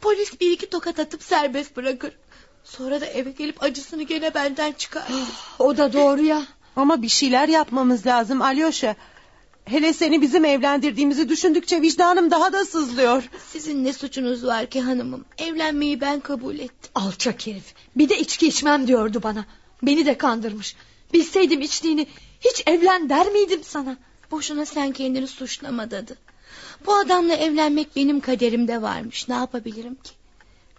Polis bir iki tokat atıp serbest bırakır. Sonra da eve gelip acısını gene benden çıkar. O da doğru ya. Ama bir şeyler yapmamız lazım Alyosha. Hele seni bizim evlendirdiğimizi düşündükçe vicdanım daha da sızlıyor. Sizin ne suçunuz var ki hanımım? Evlenmeyi ben kabul ettim. Alçak herif. Bir de içki içmem diyordu bana. Beni de kandırmış. Bilseydim içtiğini hiç evlen der miydim sana? Boşuna sen kendini suçlama dadı. Bu adamla evlenmek benim kaderimde varmış. Ne yapabilirim ki?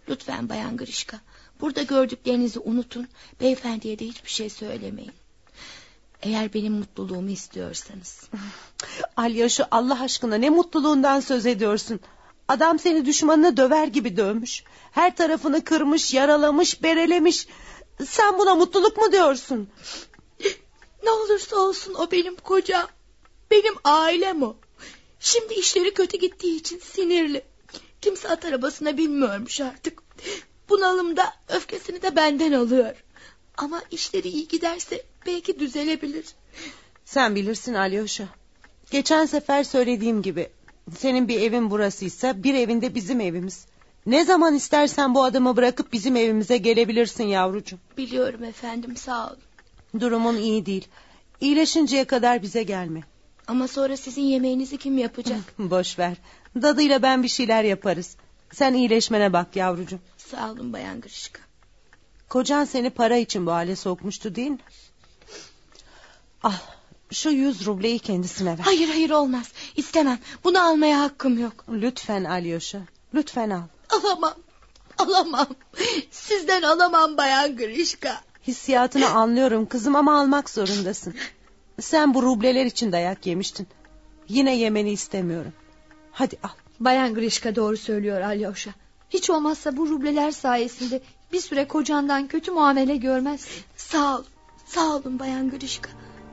Lütfen bayan Grişka. Burada gördüklerinizi unutun. Beyefendiye de hiçbir şey söylemeyin. Eğer benim mutluluğumu istiyorsanız. Alyosha Allah aşkına ne mutluluğundan söz ediyorsun. Adam seni düşmanını döver gibi dövmüş. Her tarafını kırmış, yaralamış, berelemiş. Sen buna mutluluk mu diyorsun? Ne olursa olsun o benim kocam. Benim ailem o. Şimdi işleri kötü gittiği için sinirli. Kimse at arabasına binmiyormuş artık. Bunalımda öfkesini de benden alıyor. Ama işleri iyi giderse belki düzelebilir. Sen bilirsin Alyosha. Geçen sefer söylediğim gibi senin bir evin burasıysa bir evinde bizim evimiz. Ne zaman istersen bu adamı bırakıp bizim evimize gelebilirsin yavrucuğum. Biliyorum efendim sağ olun. Durumun iyi değil. İyileşinceye kadar bize gelme. Ama sonra sizin yemeğinizi kim yapacak? Boş ver. Dadıyla ben bir şeyler yaparız. Sen iyileşmene bak yavrucuğum. Sağ olun bayan Grişka. Kocan seni para için bu hale sokmuştu değil mi? Al şu yüz rubleyi kendisine ver. Hayır hayır olmaz. İstemem. Bunu almaya hakkım yok. Lütfen Alyosha. Lütfen al. Alamam. Alamam. Sizden alamam bayan Grişka. Hissiyatını anlıyorum kızım ama almak zorundasın. Sen bu rubleler için dayak yemiştin. Yine yemeni istemiyorum. Hadi al. Bayan Grişka doğru söylüyor Alyosha. Hiç olmazsa bu rubleler sayesinde bir süre kocandan kötü muamele görmezsin. Sağ olun. Sağ olun bayan Grişka.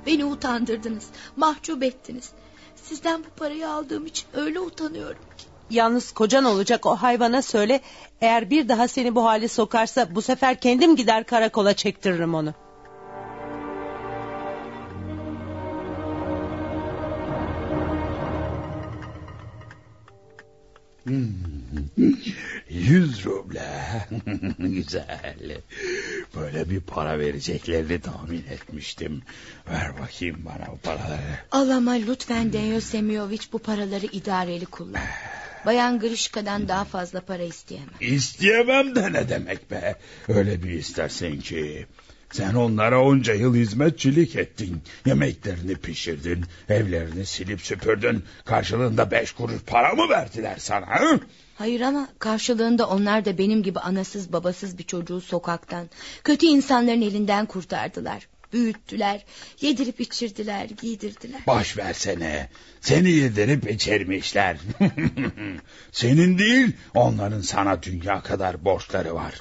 Beni utandırdınız. Mahcup ettiniz. Sizden bu parayı aldığım için öyle utanıyorum ki. Yalnız kocan olacak o hayvana söyle. Eğer bir daha seni bu hale sokarsa bu sefer kendim gider karakola çektiririm onu. Yüz ruble. Güzel. Böyle bir para vereceklerini tahmin etmiştim. Ver bakayım bana o paraları. Alama lütfen Denyo Semyoviç bu paraları idareli kullan. Bayan Grişka'dan daha fazla para isteyemem. İsteyemem de ne demek be. Öyle bir istersen ki. Sen onlara onca yıl hizmetçilik ettin. Yemeklerini pişirdin. Evlerini silip süpürdün. Karşılığında beş kuruş para mı verdiler sana? Hı? Hayır ama karşılığında onlar da benim gibi anasız babasız bir çocuğu sokaktan, kötü insanların elinden kurtardılar. Büyüttüler, yedirip içirdiler, giydirdiler. Baş versene. Seni yedirip içirmişler. Senin değil onların sana dünya kadar borçları var.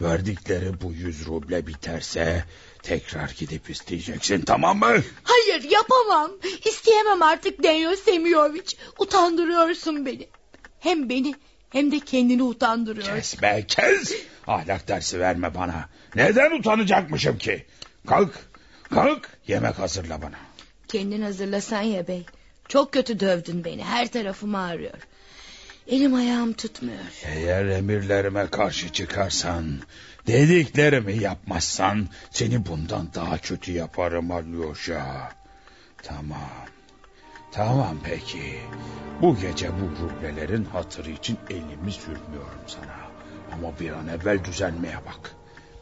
Verdikleri bu yüz ruble biterse tekrar gidip isteyeceksin tamam mı? Hayır yapamam. İsteyemem artık Denyo Semyoviç. Utandırıyorsun beni. Hem beni hem de kendini utandırıyorsun. Kes be kes. Ahlak dersi verme bana. Neden utanacakmışım ki? Kalk kalk yemek hazırla bana. Kendin hazırlasan ya bey. Çok kötü dövdün beni. Her tarafım ağrıyor. Elim ayağım tutmuyor. Eğer emirlerime karşı çıkarsan, dediklerimi yapmazsan seni bundan daha kötü yaparım Alyosha. Tamam. Tamam peki. Bu gece bu rublelerin hatırı için elimi sürmüyorum sana. Ama bir an evvel düzelmeye bak.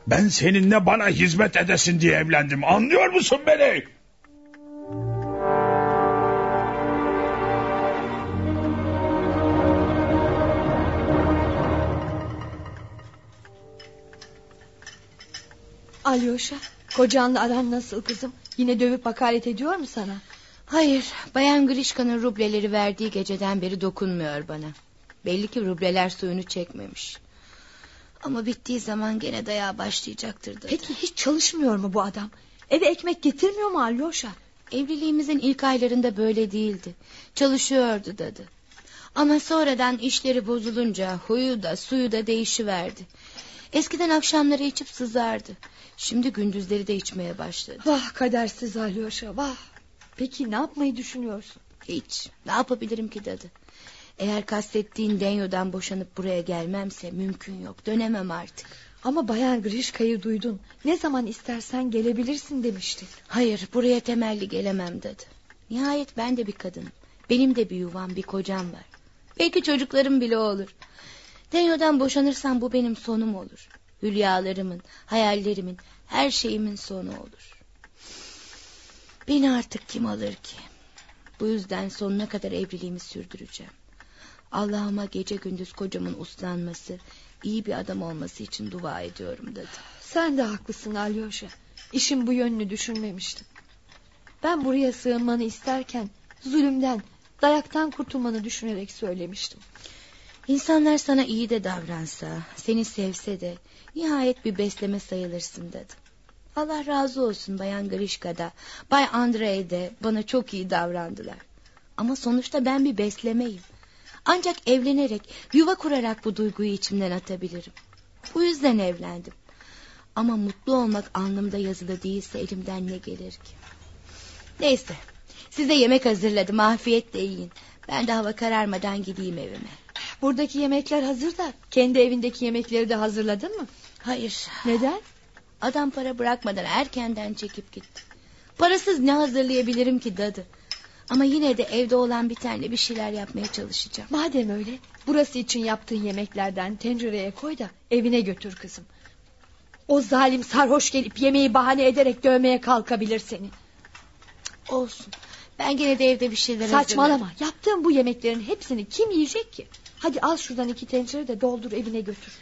Ben seninle bana hizmet edesin diye evlendim. Anlıyor musun beni? Alyosha kocanla aran nasıl kızım? Yine dövüp hakaret ediyor mu sana? Hayır, Bayan Grişka'nın rubleleri verdiği geceden beri dokunmuyor bana. Belli ki rubleler suyunu çekmemiş. Ama bittiği zaman gene dayağa başlayacaktır dedi. Peki hiç çalışmıyor mu bu adam? Eve ekmek getirmiyor mu Alyosha? Evliliğimizin ilk aylarında böyle değildi. Çalışıyordu dedi. Ama sonradan işleri bozulunca huyu da suyu da değişiverdi. Eskiden akşamları içip sızardı. Şimdi gündüzleri de içmeye başladı. Vah kadersiz Alyosha vah. Peki ne yapmayı düşünüyorsun? Hiç. Ne yapabilirim ki dadı? Eğer kastettiğin Denyo'dan boşanıp buraya gelmemse mümkün yok. Dönemem artık. Ama Bayan Grishka'yı duydun. Ne zaman istersen gelebilirsin demişti. Hayır buraya temelli gelemem dedi. Nihayet ben de bir kadınım. Benim de bir yuvam bir kocam var. Belki çocuklarım bile olur. Denyo'dan boşanırsam bu benim sonum olur. Hülyalarımın, hayallerimin, her şeyimin sonu olur. Beni artık kim alır ki? Bu yüzden sonuna kadar evliliğimi sürdüreceğim. Allah'ıma gece gündüz kocamın uslanması, iyi bir adam olması için dua ediyorum dedi. Sen de haklısın Alyosha. İşin bu yönünü düşünmemiştim. Ben buraya sığınmanı isterken zulümden, dayaktan kurtulmanı düşünerek söylemiştim. İnsanlar sana iyi de davransa, seni sevse de nihayet bir besleme sayılırsın dedi. Allah razı olsun Bayan Grishka'da, Bay Andrei de bana çok iyi davrandılar. Ama sonuçta ben bir beslemeyim. Ancak evlenerek, yuva kurarak bu duyguyu içimden atabilirim. Bu yüzden evlendim. Ama mutlu olmak alnımda yazılı değilse elimden ne gelir ki? Neyse, size yemek hazırladım, afiyetle yiyin. Ben de hava kararmadan gideyim evime. Buradaki yemekler hazır da kendi evindeki yemekleri de hazırladın mı? Hayır. Neden? Adam para bırakmadan erkenden çekip gitti. Parasız ne hazırlayabilirim ki dadı? Ama yine de evde olan bir tane bir şeyler yapmaya çalışacağım. Madem öyle burası için yaptığın yemeklerden tencereye koy da evine götür kızım. O zalim sarhoş gelip yemeği bahane ederek dövmeye kalkabilir seni. Olsun. Ben gene de evde bir şeyler Saçmalama. hazırlarım. Yaptığın bu yemeklerin hepsini kim yiyecek ki? Hadi al şuradan iki tencere de doldur evine götür.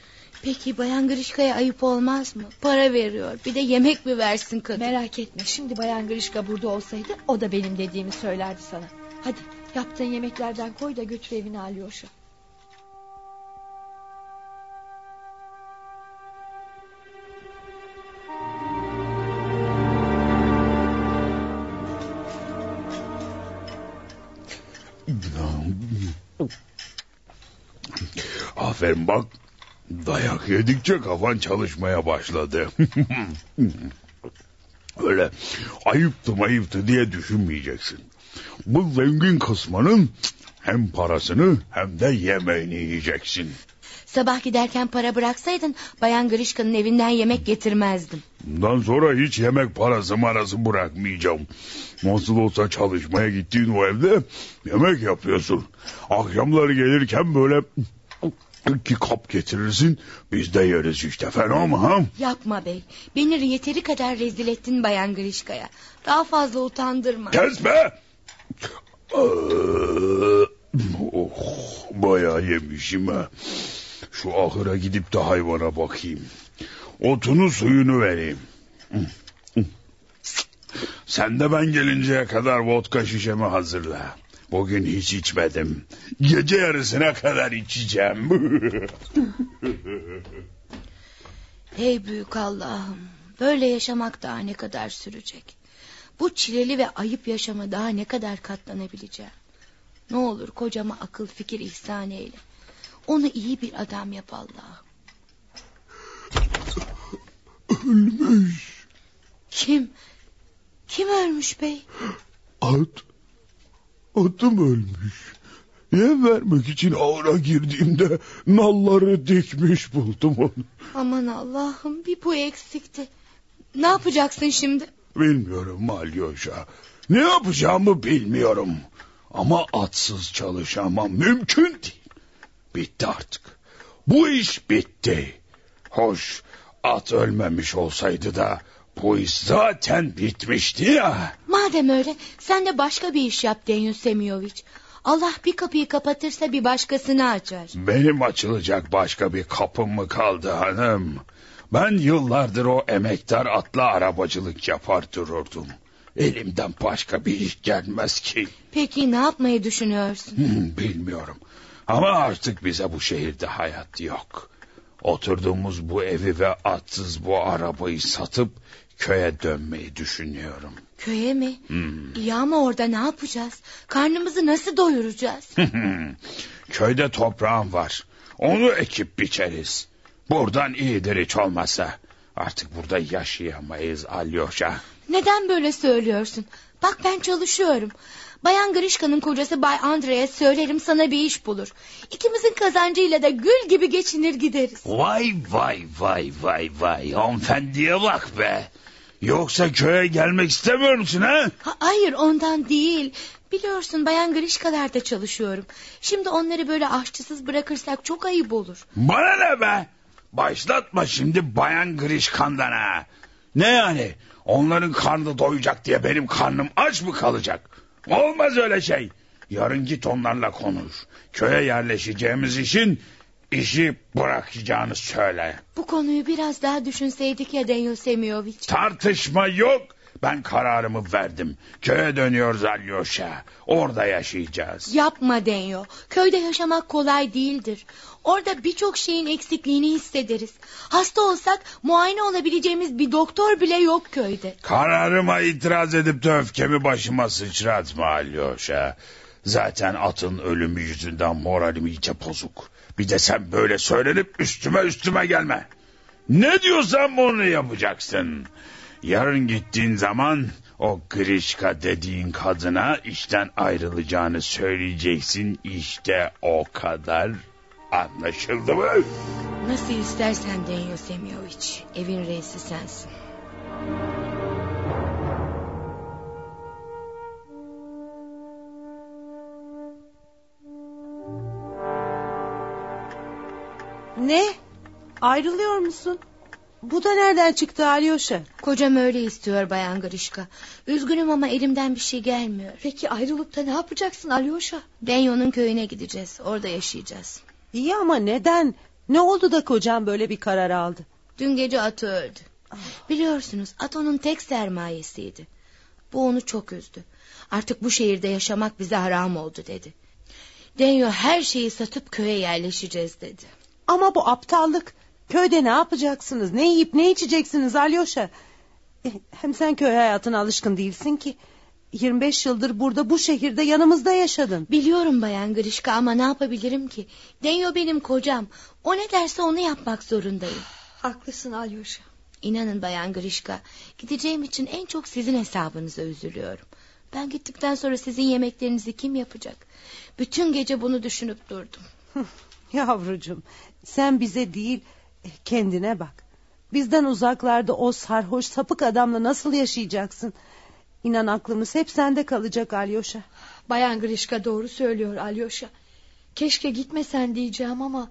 Peki Bayan Grişka'ya ayıp olmaz mı? Para veriyor. Bir de yemek mi versin kadın? Merak etme. Şimdi Bayan Grişka burada olsaydı o da benim dediğimi söylerdi sana. Hadi yaptığın yemeklerden koy da götür evine Alyosha. Aferin bak. Dayak yedikçe kafan çalışmaya başladı. Öyle ayıptı mayıptı diye düşünmeyeceksin. Bu zengin kısmının hem parasını hem de yemeğini yiyeceksin. Sabah giderken para bıraksaydın Bayan Grişka'nın evinden yemek getirmezdim. Bundan sonra hiç yemek parası marası bırakmayacağım. Nasıl olsa çalışmaya gittiğin o evde yemek yapıyorsun. Akşamları gelirken böyle iki kap getirirsin biz de yeriz işte fena mı ha? Yapma bey. Beni yeteri kadar rezil ettin Bayan Grişka'ya. Daha fazla utandırma. Kes be! Aa, oh, bayağı yemişim ha. Şu ahıra gidip de hayvana bakayım. Otunu suyunu vereyim. Sen de ben gelinceye kadar vodka şişemi hazırla. Bugün hiç içmedim. Gece yarısına kadar içeceğim. Hey büyük Allah'ım. Böyle yaşamak daha ne kadar sürecek? Bu çileli ve ayıp yaşama daha ne kadar katlanabileceğim? Ne olur kocama akıl fikir ihsan eyle. Onu iyi bir adam yap Allah'ım. Ölmüş. Kim? Kim ölmüş bey? At, atım ölmüş. Yem vermek için ağına girdiğimde nalları dikmiş buldum onu. Aman Allah'ım bir bu eksikti. Ne yapacaksın şimdi? Bilmiyorum Alyosha. Ne yapacağımı bilmiyorum. Ama atsız çalışamam mümkün değil. Bitti artık. Bu iş bitti. Hoş at ölmemiş olsaydı da bu iş zaten bitmişti ya. Madem öyle sen de başka bir iş yap Denyo Semyoviç. Allah bir kapıyı kapatırsa bir başkasını açar. Benim açılacak başka bir kapım mı kaldı hanım? Ben yıllardır o emektar atla arabacılık yapar dururdum. Elimden başka bir iş gelmez ki. Peki ne yapmayı düşünüyorsun? Hmm, bilmiyorum. Ama artık bize bu şehirde hayat yok. Oturduğumuz bu evi ve atsız bu arabayı satıp köye dönmeyi düşünüyorum. Köye mi? Hmm. İyi ama orada ne yapacağız? Karnımızı nasıl doyuracağız? Köyde toprağım var. Onu ekip biçeriz. Buradan iyidir hiç olmazsa. Artık burada yaşayamayız Alyosha. Neden böyle söylüyorsun? Bak ben çalışıyorum. Bayan Grishka'nın kocası Bay Andre'ye söylerim sana bir iş bulur. İkimizin kazancıyla da gül gibi geçinir gideriz. Vay vay vay vay vay. Hanımefendiye bak be. Yoksa köye gelmek istemiyor musun ha? Ha, hayır ondan değil. Biliyorsun Bayan Grishka'larda çalışıyorum. Şimdi onları böyle aşçısız bırakırsak çok ayıp olur. Bana ne be? Başlatma şimdi bayan Grişkan'dan ha. Ne yani? Onların karnı doyacak diye benim karnım aç mı kalacak? Olmaz öyle şey. Yarın git onlarla konuş. Köye yerleşeceğimiz için işi bırakacağını söyle. Bu konuyu biraz daha düşünseydik ya Denyo Semyoviç. Tartışma yok. Ben kararımı verdim. Köye dönüyoruz Alyosha. Orada yaşayacağız. Yapma Denyo. Köyde yaşamak kolay değildir. Orada birçok şeyin eksikliğini hissederiz. Hasta olsak muayene olabileceğimiz bir doktor bile yok köyde. Kararıma itiraz edip de öfkemi başıma sıçratma Alyosha. Zaten atın ölümü yüzünden moralim iyice bozuk. Bir de sen böyle söylenip üstüme üstüme gelme. Ne diyorsam onu yapacaksın. Yarın gittiğin zaman o Grişka dediğin kadına işten ayrılacağını söyleyeceksin. İşte o kadar. Anlaşıldı mı? Nasıl istersen Denyo Semyoviç. Evin reisi sensin. Ne? Ayrılıyor musun? Bu da nereden çıktı Alyosha? Kocam öyle istiyor Bayan Grishka. Üzgünüm ama elimden bir şey gelmiyor. Peki ayrılıp da ne yapacaksın Alyosha? Denyo'nun köyüne gideceğiz. Orada yaşayacağız. İyi ama neden? Ne oldu da kocam böyle bir karar aldı? Dün gece atı öldü. Biliyorsunuz at onun tek sermayesiydi. Bu onu çok üzdü. Artık bu şehirde yaşamak bize haram oldu dedi. Denyo her şeyi satıp köye yerleşeceğiz dedi. Ama bu aptallık. Köyde ne yapacaksınız? Ne yiyip ne içeceksiniz Alyosha? Eh, Hem sen köy hayatına alışkın değilsin ki. 25 yıldır burada bu şehirde yanımızda yaşadın. Biliyorum Bayan Grishka ama ne yapabilirim ki? Denyo benim kocam. O ne derse onu yapmak zorundayım. Haklısın Alyosha. İnanın Bayan Grishka, gideceğim için en çok sizin hesabınıza üzülüyorum. Ben gittikten sonra sizin yemeklerinizi kim yapacak? Bütün gece bunu düşünüp durdum. Yavrucuğum sen bize değil eh, kendine bak. Bizden uzaklarda o sarhoş sapık adamla nasıl yaşayacaksın? İnan aklımız hep sende kalacak Alyosha. Bayan Grishka doğru söylüyor Alyosha. Keşke gitmesen diyeceğim ama...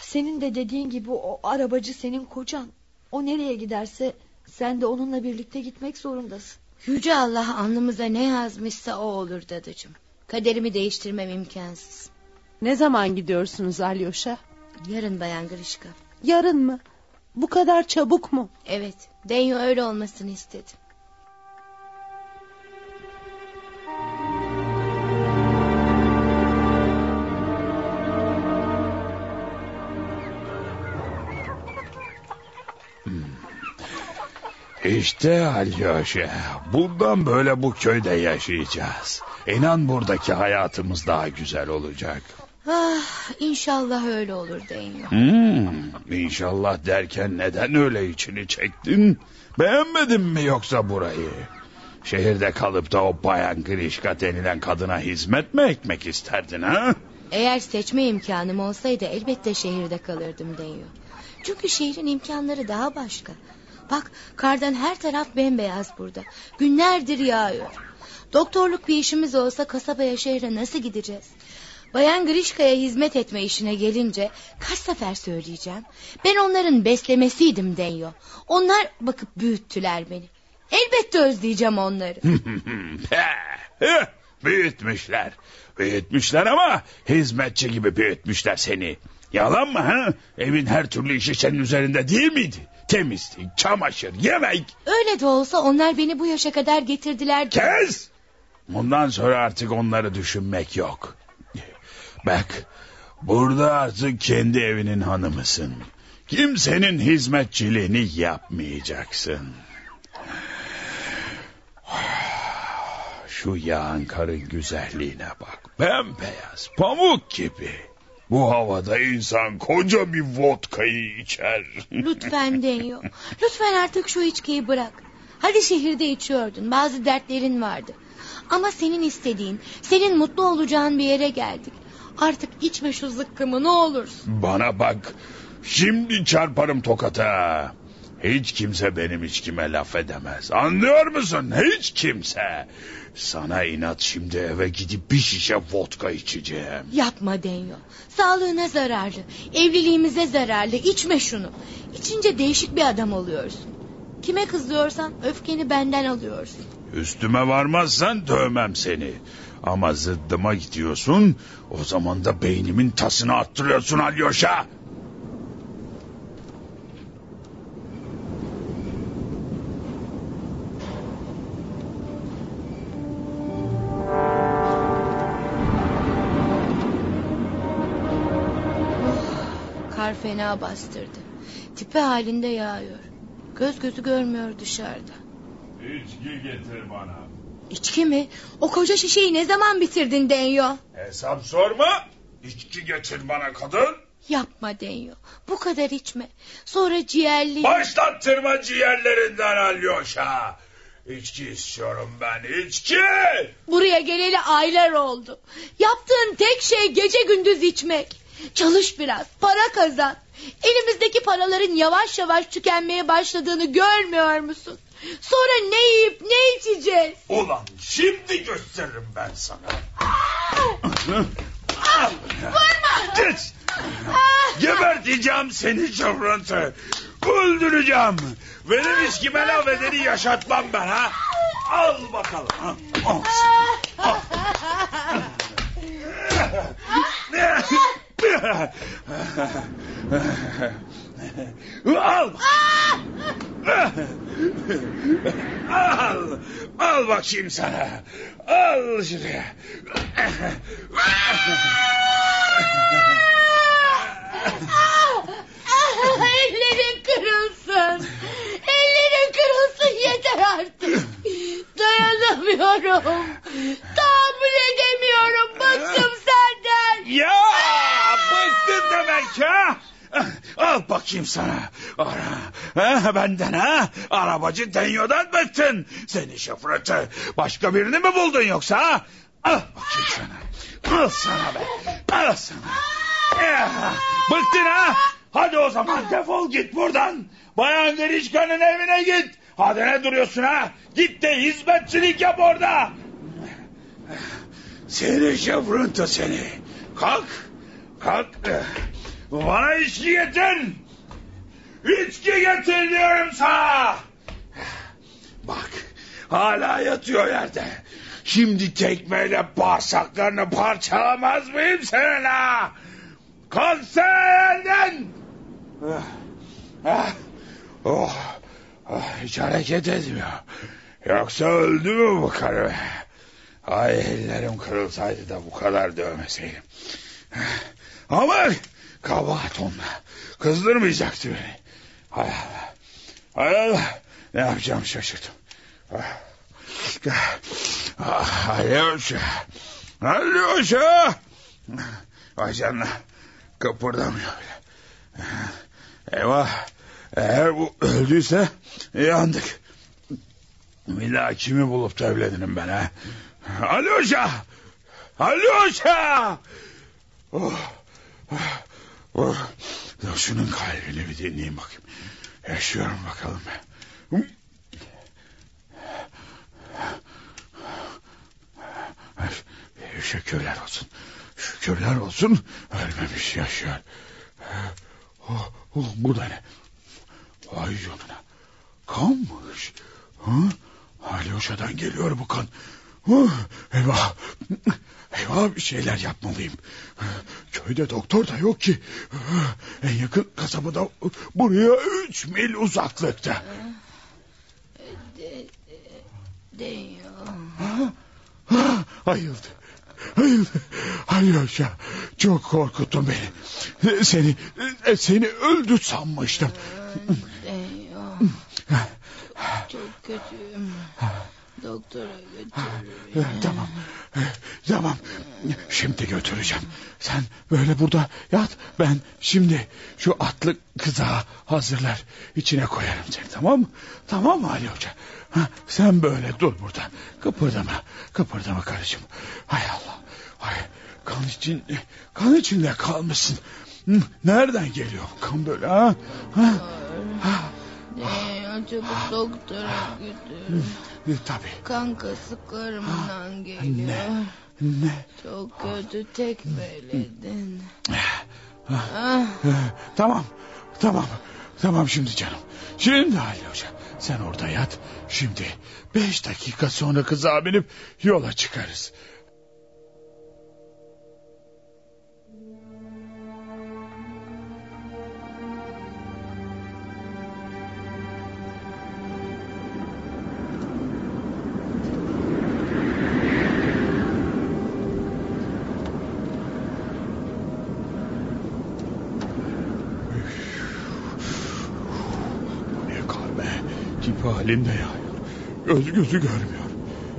Senin de dediğin gibi o arabacı senin kocan. O nereye giderse sen de onunla birlikte gitmek zorundasın. Yüce Allah alnımıza ne yazmışsa o olur dadıcığım. Kaderimi değiştirmem imkansız. Ne zaman gidiyorsunuz Alyosha? Yarın Bayan Grishka. Yarın mı? Bu kadar çabuk mu? Evet, Denyo öyle olmasını istedim. İşte Alyosha. Bundan böyle bu köyde yaşayacağız. İnan buradaki hayatımız daha güzel olacak. Ah, inşallah öyle olur Denyo. Hmm, inşallah derken neden öyle içini çektin? Beğenmedin mi yoksa burayı? Şehirde kalıp da o bayan Grişka denilen kadına hizmet mi etmek isterdin ha? Eğer seçme imkanım olsaydı elbette şehirde kalırdım Denyo. Çünkü şehrin imkanları daha başka. Bak kardan her taraf bembeyaz burada. Günlerdir yağıyor. Doktorluk bir işimiz olsa kasabaya şehre nasıl gideceğiz? Bayan Grişka'ya hizmet etme işine gelince kaç sefer söyleyeceğim. Ben onların beslemesiydim Denyo. Onlar bakıp büyüttüler beni. Elbette özleyeceğim onları. büyütmüşler. Büyütmüşler ama hizmetçi gibi büyütmüşler seni. Yalan mı ha? Evin her türlü işi senin üzerinde değil miydi? Temizlik, çamaşır, yemek. Öyle de olsa onlar beni bu yaşa kadar getirdiler. Kes! Bundan sonra artık onları düşünmek yok. Bak, burada artık kendi evinin hanımısın. Kimsenin hizmetçiliğini yapmayacaksın. Şu yağan karın güzelliğine bak. Bembeyaz, pamuk gibi. Bu havada insan koca bir vodkayı içer. Lütfen Denyo. Lütfen artık şu içkiyi bırak. Hadi şehirde içiyordun. Bazı dertlerin vardı. Ama senin istediğin, senin mutlu olacağın bir yere geldik. Artık içme şu zıkkımı ne olursun. Bana bak. Şimdi çarparım tokata. Hiç kimse benim içkime laf edemez. Anlıyor musun? Hiç kimse. Sana inat şimdi eve gidip bir şişe vodka içeceğim. Yapma Denyo. Sağlığına zararlı. Evliliğimize zararlı. İçme şunu. İçince değişik bir adam oluyorsun. Kime kızıyorsan öfkeni benden alıyorsun. Üstüme varmazsan dövmem seni. Ama zıddıma gidiyorsun. O zaman da beynimin tasını attırıyorsun Alyosha. Kar fena bastırdı. Tipe halinde yağıyor. Göz gözü görmüyor dışarıda. İçki getir bana. İçki mi? O koca şişeyi ne zaman bitirdin Denyo? Hesap sorma. İçki getir bana kadın. Yapma Denyo. Bu kadar içme. Sonra ciğerli... Başlattırma ciğerlerinden Alyosha. İçki istiyorum ben içki. Buraya geleli aylar oldu. Yaptığın tek şey gece gündüz içmek. Çalış biraz, para kazan. Elimizdeki paraların yavaş yavaş tükenmeye başladığını görmüyor musun? Sonra ne yiyip ne içeceğiz? Ulan şimdi gösteririm ben sana. Vurma! Geç. Geberteceğim seni çavrantı. Öldüreceğim. Benim içkime laf edeni yaşatmam ben ha. Al bakalım. Ha. Al. Al. Al. Al. Al bakayım sana. Al şuraya. Ellerin kırılsın. Kırılsın yeter artık. Dayanamıyorum. Tahammül edemiyorum. Bıktım senden. Ya bıktın demek ha? Al bakayım sana. Ara. Ha, benden ha? Arabacı Denyo'dan bıktın. Seni şoförü başka birini mi buldun yoksa ha? Al bakayım sana. Al sana be. Al sana. Ya, bıktın ha? Hadi o zaman defol git buradan. Bayan Grişka'nın evine git. Hadi ne duruyorsun ha? Git de hizmetçilik yap orada. Seni şoförün seni. Kalk. Kalk. Bana içki getir. İçki getir diyorum sana. Bak hala yatıyor yerde. Şimdi tekmeyle bağırsaklarını parçalamaz mıyım senin ha? Kalksana yerden. Ah, ah, oh, oh, hiç hareket etmiyor. Yoksa öldü mü bu karı? Ay ellerim kırılsaydı da bu kadar dövmeseydim. Ama kabahat onda. Kızdırmayacaktı beni. Hay Allah. Hay Allah. Ne yapacağım şaşırdım. Ah, Alyosha. Alyosha. Ay canına. Kıpırdamıyor bile. Eyvah. Eğer bu öldüyse yandık. Daha kimi bulup da evlenirim ben ha? Alyoşa! Alyoşa! Oh, oh, oh. Şunun kalbini bir dinleyeyim bakayım. Yaşıyorum bakalım. Şükürler olsun. Şükürler olsun. Ölmemiş yaşıyor. Oh, oh, bu da ne? Vay canına. Kanmış. Ha? Alyoşa'dan geliyor bu kan. Oh, eyvah. Eyvah bir şeyler yapmalıyım. Köyde doktor da yok ki. En yakın kasabı da buraya üç mil uzaklıkta. De, Denyo. Ayıldı. Ayıldı. Alyoşa çok korkuttun beni. Seni seni öldü sanmıştım. Denyo. Çok kötüyüm. Doktora götür. Tamam. Tamam. Şimdi götüreceğim. Sen böyle burada yat. Ben şimdi şu atlı kızağı hazırlar. içine koyarım seni tamam mı? Tamam mı Ali Hoca? Ha, sen böyle dur burada. Kıpırdama. Kıpırdama karıcığım. Hay Allah. Hay, kan için kan içinde kalmışsın. Nereden geliyor kan böyle ha? ha? ha. Denyo çabuk doktora götür. Tabii. Kan kasıklarımdan geliyor. Ne? Ne? Çok kötü tekmeledin. Ah. Tamam. Tamam. Tamam şimdi canım. Şimdi Ali Hoca. Sen orada yat. Şimdi beş dakika sonra kıza binip yola çıkarız. Halinde yağıyor. Göz gözü görmüyor.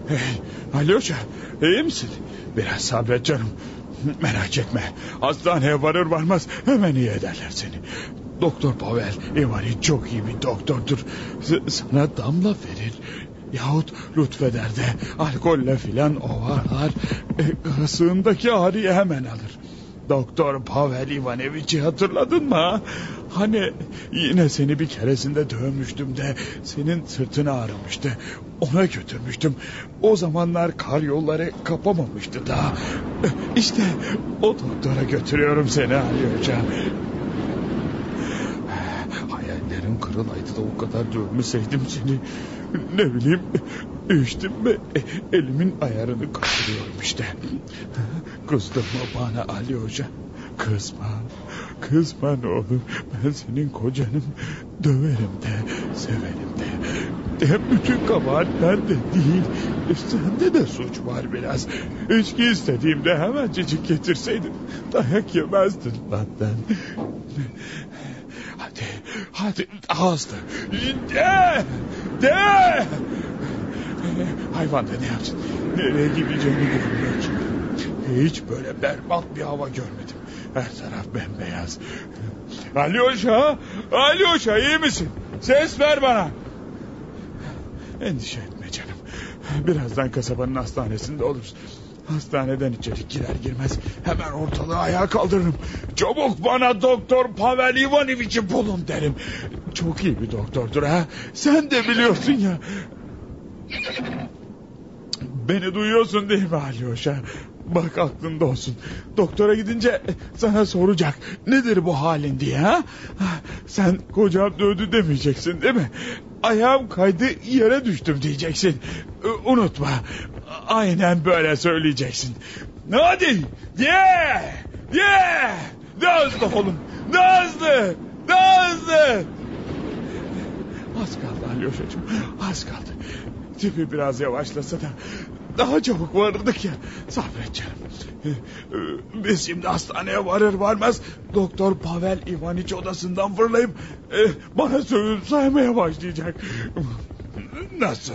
Hey Ali Hoca iyi misin? Biraz sabret canım. Merak etme. Hastaneye varır varmaz hemen iyi ederler seni. Doktor Pavel Ivani çok iyi bir doktordur. S- sana damla verir. Yahut lütfeder de alkolle filan ovarlar. E, sığındaki ağrıyı hemen alır. Doktor Pavel Ivanovic'i hatırladın mı? ha? Hani yine seni bir keresinde dövmüştüm de senin sırtını ağrımıştı. Ona götürmüştüm. O zamanlar kar yolları kapamamıştı daha. İşte o doktora götürüyorum seni Ali. Hayallerim kırılaydı da o kadar dövmeseydim seni. Ne bileyim düştüm ve elimin ayarını kaçırıyorum işte. Kızdırma bana Ali Hoca. Kızma. Kızma ne olur. Ben senin kocanım. Döverim de, severim de. Hem bütün kabahat bende değil. Sende de suç var biraz. İçki istediğimde hemencecik getirseydin dayak yemezdin benden. Hadi, hadi hızlı. De, de. Hayvan da ne yapsın? Nereye gideceğini bilmiyor ki. Hiç böyle berbat bir hava görmedim. Her taraf bembeyaz. Alyoşa, Alyoşa iyi misin? Ses ver bana. Endişe etme canım. Birazdan kasabanın hastanesinde oluruz. Hastaneden içeri girer girmez hemen ortalığı ayağa kaldırırım. Çabuk bana doktor Pavel Ivanovic'i bulun derim. Çok iyi bir doktordur ha. Sen de biliyorsun ya. Beni duyuyorsun değil mi Alyoşa? Bak aklında olsun. Doktora gidince sana soracak. Nedir bu halin diye ha? Sen kocam dövdü demeyeceksin değil mi? Ayağım kaydı yere düştüm diyeceksin. Unutma. Aynen böyle söyleyeceksin. Hadi. Ye. Ye. Daha hızlı oğlum. Daha hızlı. Daha hızlı. Az kaldı Alyoşa'cığım. Az kaldı. Tipi biraz yavaşlasa da daha çabuk varırdık ya. Canım. Ee, Biz şimdi hastaneye varır varmaz Doktor Pavel Ivaniç odasından fırlayıp e, bana sövüp saymaya başlayacak. Nasıl?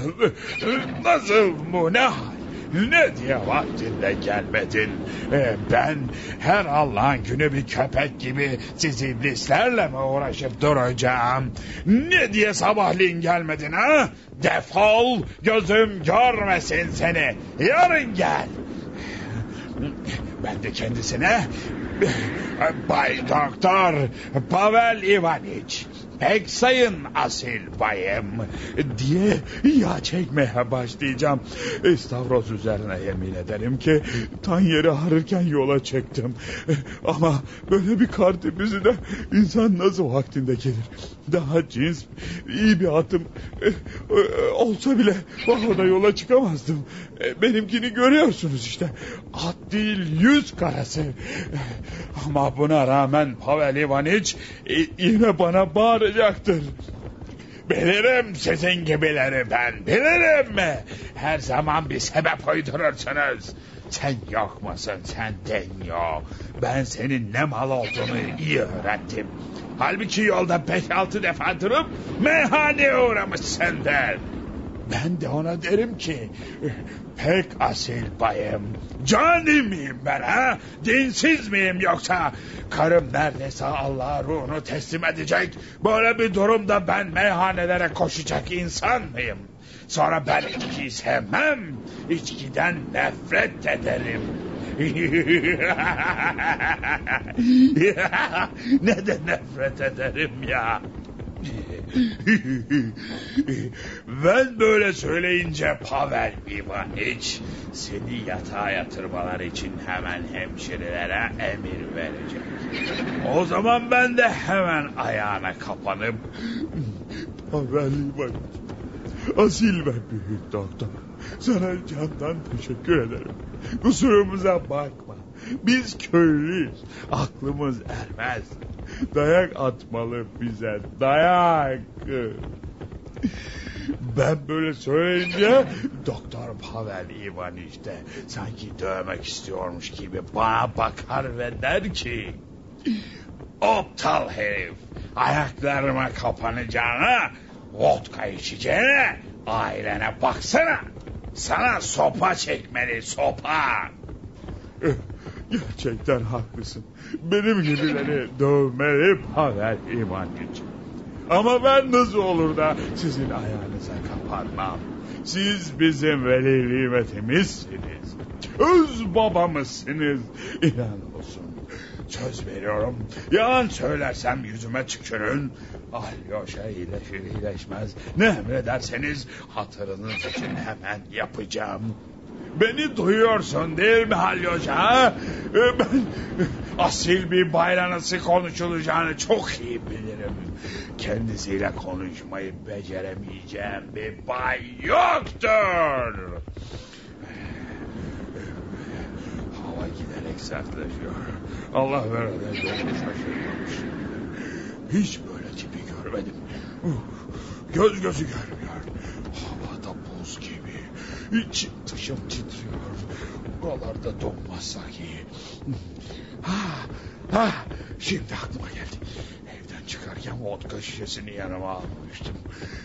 Nasıl bu ne hal? Ne diye vaktinde gelmedin? Ee, ben her Allah'ın günü bir köpek gibi siz iblislerle mi uğraşıp duracağım? Ne diye sabahleyin gelmedin ha? Defol gözüm görmesin seni. Yarın gel. Ben de kendisine Bay Doktor Pavel Ivaniç pek sayın asil bayım diye yağ çekmeye başlayacağım. Stavros üzerine yemin ederim ki tan yeri ağrırken yola çıktım. Ama böyle bir kar tepesine insan nasıl vaktinde gelir? Daha cins iyi bir atım olsa bile orada yola çıkamazdım. Benimkini görüyorsunuz işte. At değil yüz karası. Ama buna rağmen Pavel Ivaniç yine bana bağıracaktır. Bilirim sizin gibileri ben bilirim mi? Her zaman bir sebep uydurursunuz. Sen yok musun sen Denyo? Ben senin ne mal olduğunu iyi öğrendim. Halbuki yolda beş altı defa durup meyhaneye uğramışsındır. Ben de ona derim ki pek asil bayım. Cani miyim ben ha? Dinsiz miyim yoksa? Karım neredeyse Allah'a ruhunu teslim edecek. Böyle bir durumda ben meyhanelere koşacak insan mıyım? Sonra ben içkiyi sevmem. İçkiden nefret ederim. ne de nefret ederim ya. ben böyle söyleyince Pavel Ivaniç seni yatağa yatırmalar için hemen hemşirelere emir verecek. O zaman ben de hemen ayağına kapanıp Pavel Ivaniç asil ve büyük doktor sana candan teşekkür ederim. Kusurumuza bakma. Biz köylüyüz. Aklımız ermez. Dayak atmalı bize. Dayak. Ben böyle söyleyince Doktor Pavel Ivan işte sanki dövmek istiyormuş gibi bana bakar ve der ki Aptal herif ayaklarıma kapanacağına vodka içeceğine ailene baksana. Sana sopa çekmeli sopa. Gerçekten haklısın. Benim gibileri dövmeli Pavel İvancıcığım. Ama ben nasıl olur da sizin ayağınıza kapanmam. Siz bizim veli nimetimizsiniz. Öz babamızsınız. İnan olsun. Söz veriyorum. Yalan söylersem yüzüme tükürün. Alyosha iyileşir iyileşmez. Ne emrederseniz hatırınız için hemen yapacağım. Beni duyuyorsun değil mi Halyosha? Ben asil bir bayranısı konuşulacağını çok iyi bilirim. Kendisiyle konuşmayı beceremeyeceğim bir bay yoktur. Hava giderek sertleşiyor. Allah verene beni şaşırtmamış. Hiç böyle tipi görmedim. Göz gözü görmüyor. Havada buz gibi. İç dışım titriyor. Buralarda donmazsak iyi. Ha, ha, şimdi aklıma geldi. Evden çıkarken vodka şişesini yanıma almıştım.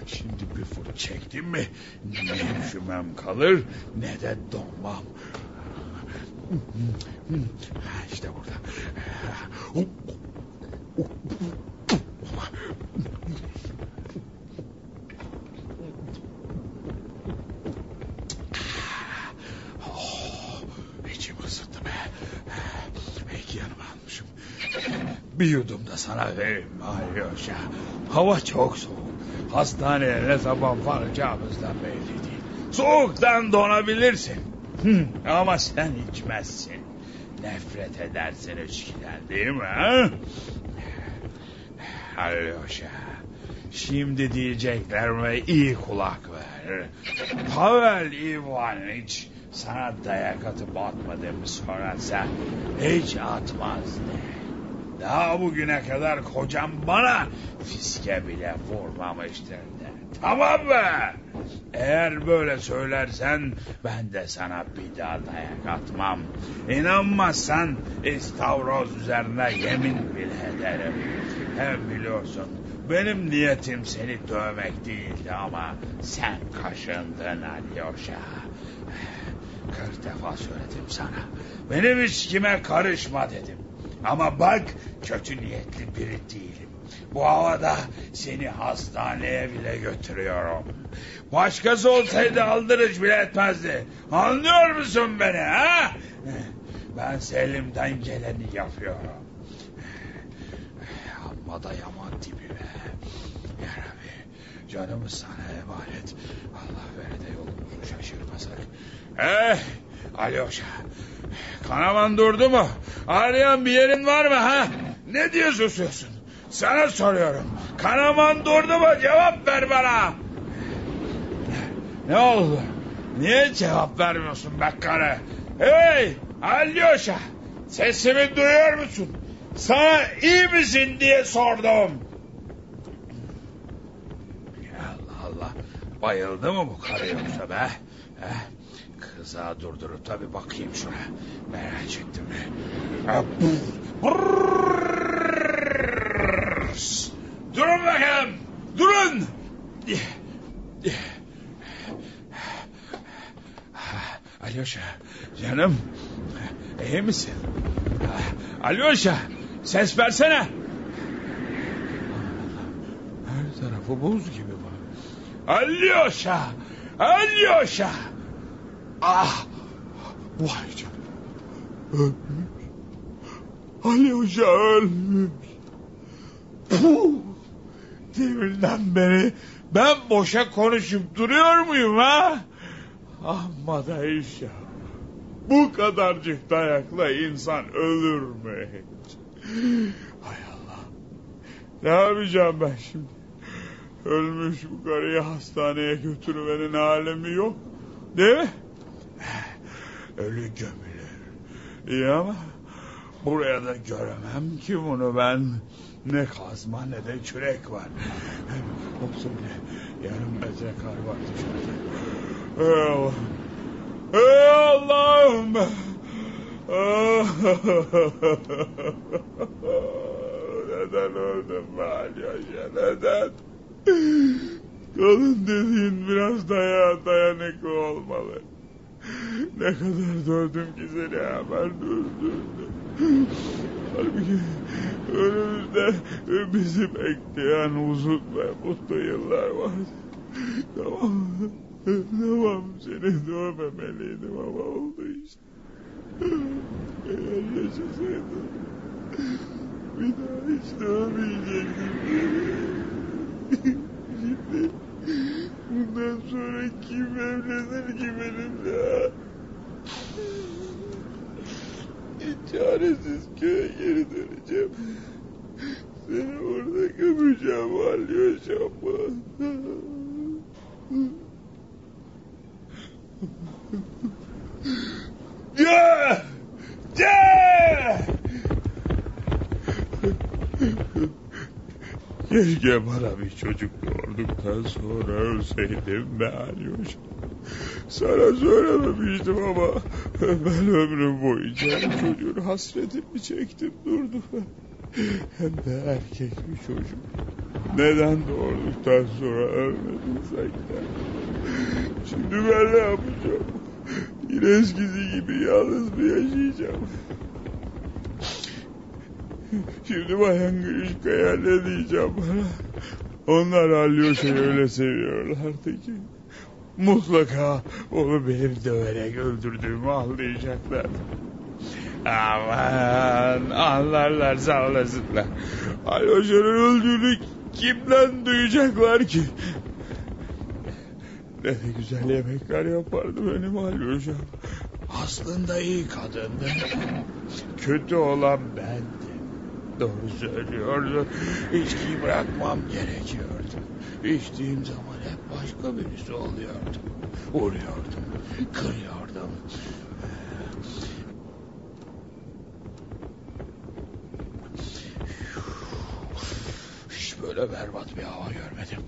Şimdi bir fırt çektim mi ne üşümem kalır ne de donmam. İşte burada. İçim ısıttı be. Belki yanıma almışım. Bir yudum da sana vereyim Alyoşa. Hava çok soğuk. Hastaneye ne zaman varacağımızdan belli değil. Soğuktan donabilirsin. Hı, ama sen içmezsin. Nefret edersin içkiden değil mi? Ha? Alyoşa. Şimdi diyeceklerime iyi kulak ver. Pavel Ivaniç sana dayak atıp atmadığımı sorarsa hiç atmaz. Daha bugüne kadar kocam bana fiske bile vurmamıştır de. Tamam mı? Eğer böyle söylersen ben de sana bir daha dayak atmam. İnanmazsan İstavroz üzerine yemin bile ederim. Hem biliyorsun benim niyetim seni dövmek değildi ama sen kaşındın Alyosha. Kırk defa söyledim sana. Benim içkime karışma dedim. Ama bak kötü niyetli biri değilim. Bu havada seni hastaneye bile götürüyorum. Başkası olsaydı aldırış bile etmezdi. Anlıyor musun beni ha? Ben Selim'den geleni yapıyorum. Amma da yaman tipi be. Ya Rabbi canımız sana emanet. Allah vere de yolumuzu şaşırmasak. Eh Alyoşa. Kanaman durdu mu? Ağrıyan bir yerin var mı ha? Ne diye susuyorsun? Sana soruyorum. Kanaman durdu mu? Cevap ver bana. Ne oldu? Niye cevap vermiyorsun be karı? Hey Alyoşa. Sesimi duyuyor musun? Sana iyi misin diye sordum. Allah Allah. Bayıldı mı bu karı yoksa be? He? Kıza durdurup tabi bakayım şuna. Merak ettim. Durun bakayım. Durun. Alyoşa canım iyi misin? Alyoşa ses versene. Her tarafı buz gibi var. Alyoşa! Alyoşa! Ah! Vay canına. Ölmüş. Alyoşa ölmüş. Puh! Deminden beri ben boşa konuşup duruyor muyum ha? Amma da iş ya. Bu kadarcık dayakla insan ölür mü hiç? Hay Allah. Ne yapacağım ben şimdi? Ölmüş bu karıyı hastaneye götürmenin alemi yok. Değil mi? Ölü gömülür. İyi ama buraya da göremem ki bunu ben. Ne kazma ne de kürek var. Olsun bile yarım metre kar var dışarıda. Ey Allah. Ey Allah'ım. neden öldüm ben neden? Kalın dediğin biraz dayağa dayanıklı olmalı. Ne kadar dövdüm ki seni hemen öldürdüm. Halbuki önümüzde bizi bekleyen uzun ve mutlu yıllar vardı. Tamam, tamam seni dövmemeliydim ama oldu işte. Eğer yaşasaydım bir daha hiç dövmeyecektim. Şimdi bundan sonra kim evlenir ki benimle? Çaresiz köye geri döneceğim. Seni orada gömeceğim Alyo Şam'a. Ya! Ya! Keşke bana bir çocuk doğurduktan sonra ölseydim be Alyoş. Sana söylememiştim ama ben ömrüm boyunca çocuğun hasretini çektim durdum. Hem de erkek bir çocuk. Neden doğurduktan sonra ölmedin sanki? Şimdi ben ne yapacağım? Yine eskisi gibi yalnız mı yaşayacağım? Şimdi bayan Grişka'ya ne diyeceğim bana? Onlar Alyoşa'yı öyle seviyorlardı ki. Mutlaka onu benim döverek öldürdüğümü anlayacaklar. Aman anlarlar sağ olasınlar. Alyoşa'nın öldüğünü kimden duyacaklar ki? Ne de güzel yemekler yapardı benim Alyoşa'm. Aslında iyi kadındı. Kötü olan bendim. Doğru söylüyordu. İçkiyi bırakmam gerekiyordu. İçtiğim zaman hep başka birisi oluyordu. Vuruyordum, kırıyordum. Hiç böyle berbat bir hava görmedim.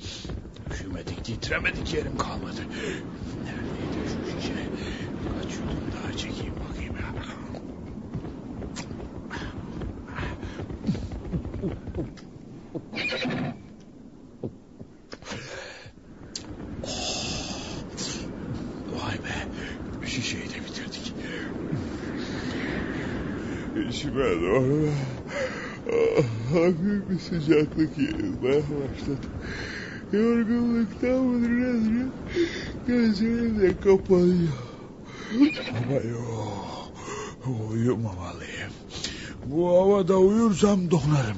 Üşümedik, titremedik yerim kalmadı. Neredeydi şu şişe? Kaç yudum daha çekeyim bakayım ya. Vay be. Şişeyi de bitirdim. Gitme doğru. Hafif bir sıcaklık yayılmaya başladı. Yorgunluktan mıdır nedir? Gözlerim de kapanıyor. Ama yok. Uyumamalıyım. Bu havada uyursam donarım.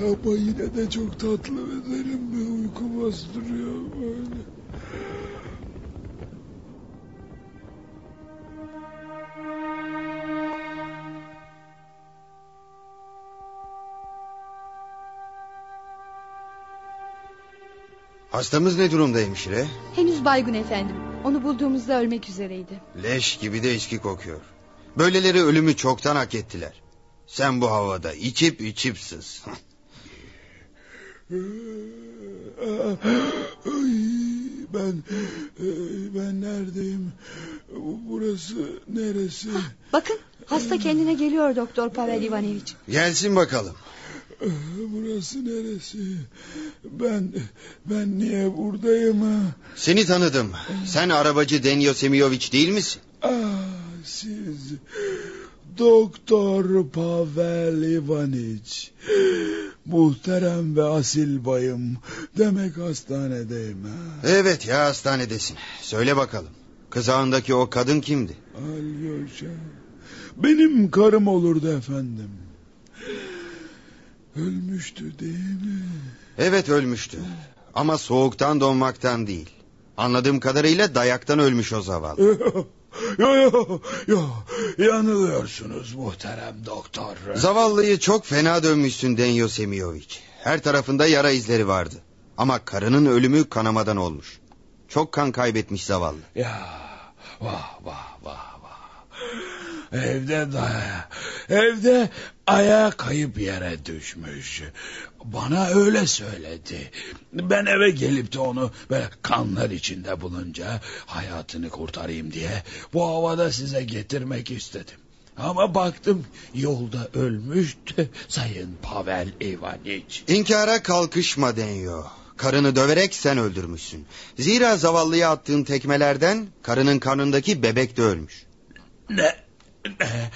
Ama yine de çok tatlı ve derin bir uyku bastırıyor böyle. Hastamız ne durumda hemşire? Henüz baygın efendim. Onu bulduğumuzda ölmek üzereydi. Leş gibi de içki kokuyor. Böyleleri ölümü çoktan hak ettiler. Sen bu havada içip içip sız. Ben ben neredeyim? Burası neresi? Bakın hasta kendine geliyor Doktor Pavel Ivanoviç. Gelsin bakalım. Burası neresi? Ben ben niye buradayım? Seni tanıdım. Sen arabacı Denyo Semiyoviç değil misin? Ah, siz Doktor Pavel Ivaniç. Muhterem ve asil bayım. Demek hastanedeyim ha. Evet ya hastanedesin. Söyle bakalım. Kızağındaki o kadın kimdi? Alyosha. Benim karım olurdu efendim. Ölmüştü değil mi? Evet ölmüştü. Ama soğuktan donmaktan değil. Anladığım kadarıyla dayaktan ölmüş o zavallı. Yo yo yo yanılıyorsunuz muhterem doktor. Zavallıyı çok fena dönmüşsün Denyo Semiyoviç. Her tarafında yara izleri vardı. Ama karının ölümü kanamadan olmuş. Çok kan kaybetmiş zavallı. Ya vah vah vah vah. Evde daya, evde ayağa kayıp yere düşmüş. Bana öyle söyledi. Ben eve gelip de onu böyle kanlar içinde bulunca hayatını kurtarayım diye bu havada size getirmek istedim. Ama baktım yolda ölmüştü Sayın Pavel Ivaniç. İnkara kalkışma Denyo. Karını döverek sen öldürmüşsün. Zira zavallıya attığın tekmelerden karının karnındaki bebek de ölmüş. Ne? Ne,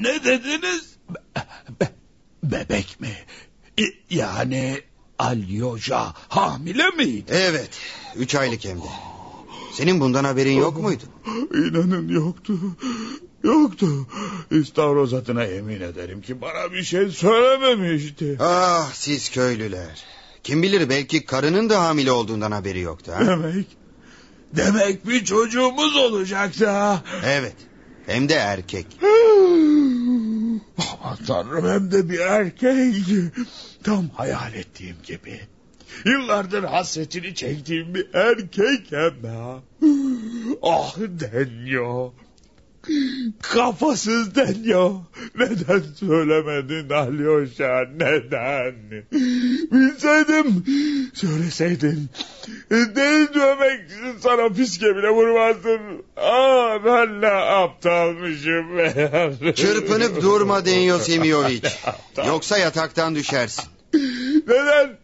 ne dediniz? Be, bebek mi? Yani Alyosha hamile miydi? Evet. Üç aylık hem de. Senin bundan haberin yok muydu? İnanın yoktu. Yoktu. İstavroz adına yemin ederim ki bana bir şey söylememişti. Ah siz köylüler. Kim bilir belki karının da hamile olduğundan haberi yoktu. Ha? Demek, demek bir çocuğumuz olacaktı ha. Evet. Hem de erkek. Aman tanrım hem de bir erkek. Tam hayal ettiğim gibi. Yıllardır hasretini çektiğim bir erkek hem ha. Ah Denyo. Kafasız Denyo. Neden söylemedin Alyosha neden? Bilseydim söyleseydin. Deli dövmek sana fiske bile vurmazdım. Aa, ben ne aptalmışım. Çırpınıp durma Denyo Semiyoviç. Yoksa yataktan düşersin. Neden?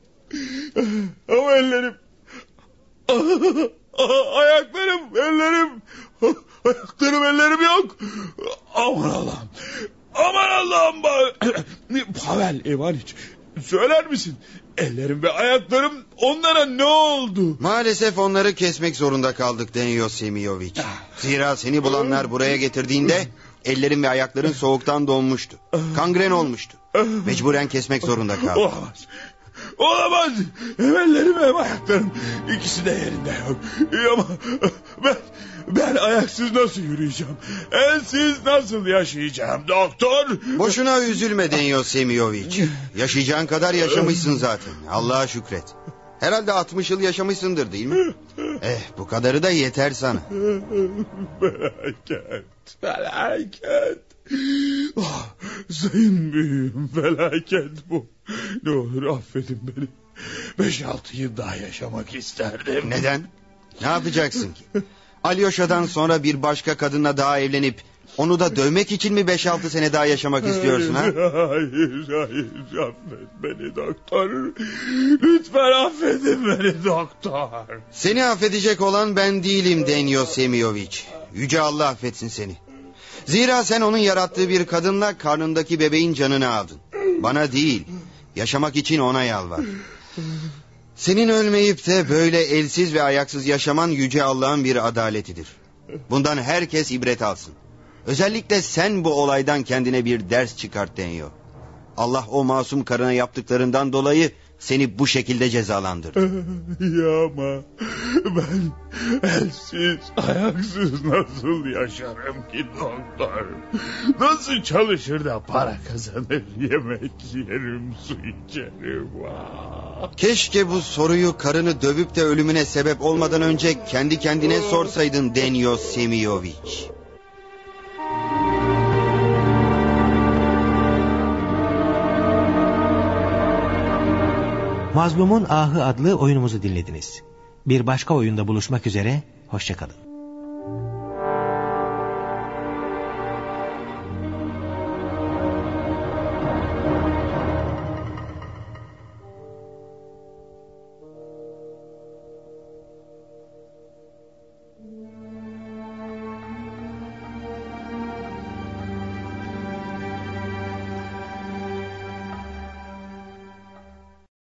Ama ellerim... Ayaklarım, ellerim... Ayaklarım, ellerim yok. Aman Allah'ım. Aman Allah'ım. Pavel Ivaniç, söyler misin? Ellerim ve ayaklarım onlara ne oldu? Maalesef onları kesmek zorunda kaldık Denyo Semiyoviç. Zira seni bulanlar buraya getirdiğinde ellerin ve ayakların soğuktan donmuştu. Kangren olmuştu. Mecburen kesmek zorunda kaldık. Olamaz. Olamaz. Hem ellerim hem ayaklarım. İkisi de yerinde yok. Ama ben, ben ayaksız nasıl yürüyeceğim? Elsiz nasıl yaşayacağım doktor? Boşuna üzülme Denyo Semiyoviç. Yaşayacağın kadar yaşamışsın zaten. Allah'a şükret. Herhalde 60 yıl yaşamışsındır değil mi? Eh bu kadarı da yeter sana. Felaket. Felaket. Ah, sayın büyüğüm felaket bu. Ne olur affedin beni. Beş altı yıl daha yaşamak isterdim. Neden? Ne yapacaksın ki? Alyosha'dan sonra bir başka kadınla daha evlenip Onu da dövmek için mi 5-6 sene daha yaşamak istiyorsun ha? Hayır, hayır, affet beni doktor. Lütfen affedin beni doktor. Seni affedecek olan ben değilim Denyo Semiyoviç. Yüce Allah affetsin seni. Zira sen onun yarattığı bir kadınla karnındaki bebeğin canını aldın. Bana değil, yaşamak için ona yalvar. Senin ölmeyip de böyle elsiz ve ayaksız yaşaman Yüce Allah'ın bir adaletidir. Bundan herkes ibret alsın. Özellikle sen bu olaydan kendine bir ders çıkart Denyo. Allah o masum karına yaptıklarından dolayı seni bu şekilde cezalandırdı. ya ama ben elsiz, ayaksız nasıl yaşarım ki doktor? Nasıl çalışır da para kazanır, yemek yerim, su içerim? Ah! Keşke bu soruyu karını dövüp de ölümüne sebep olmadan önce kendi kendine sorsaydın Denyo Semiyoviç. Mazlumun Ahı adlı oyunumuzu dinlediniz. Bir başka oyunda buluşmak üzere, hoşçakalın.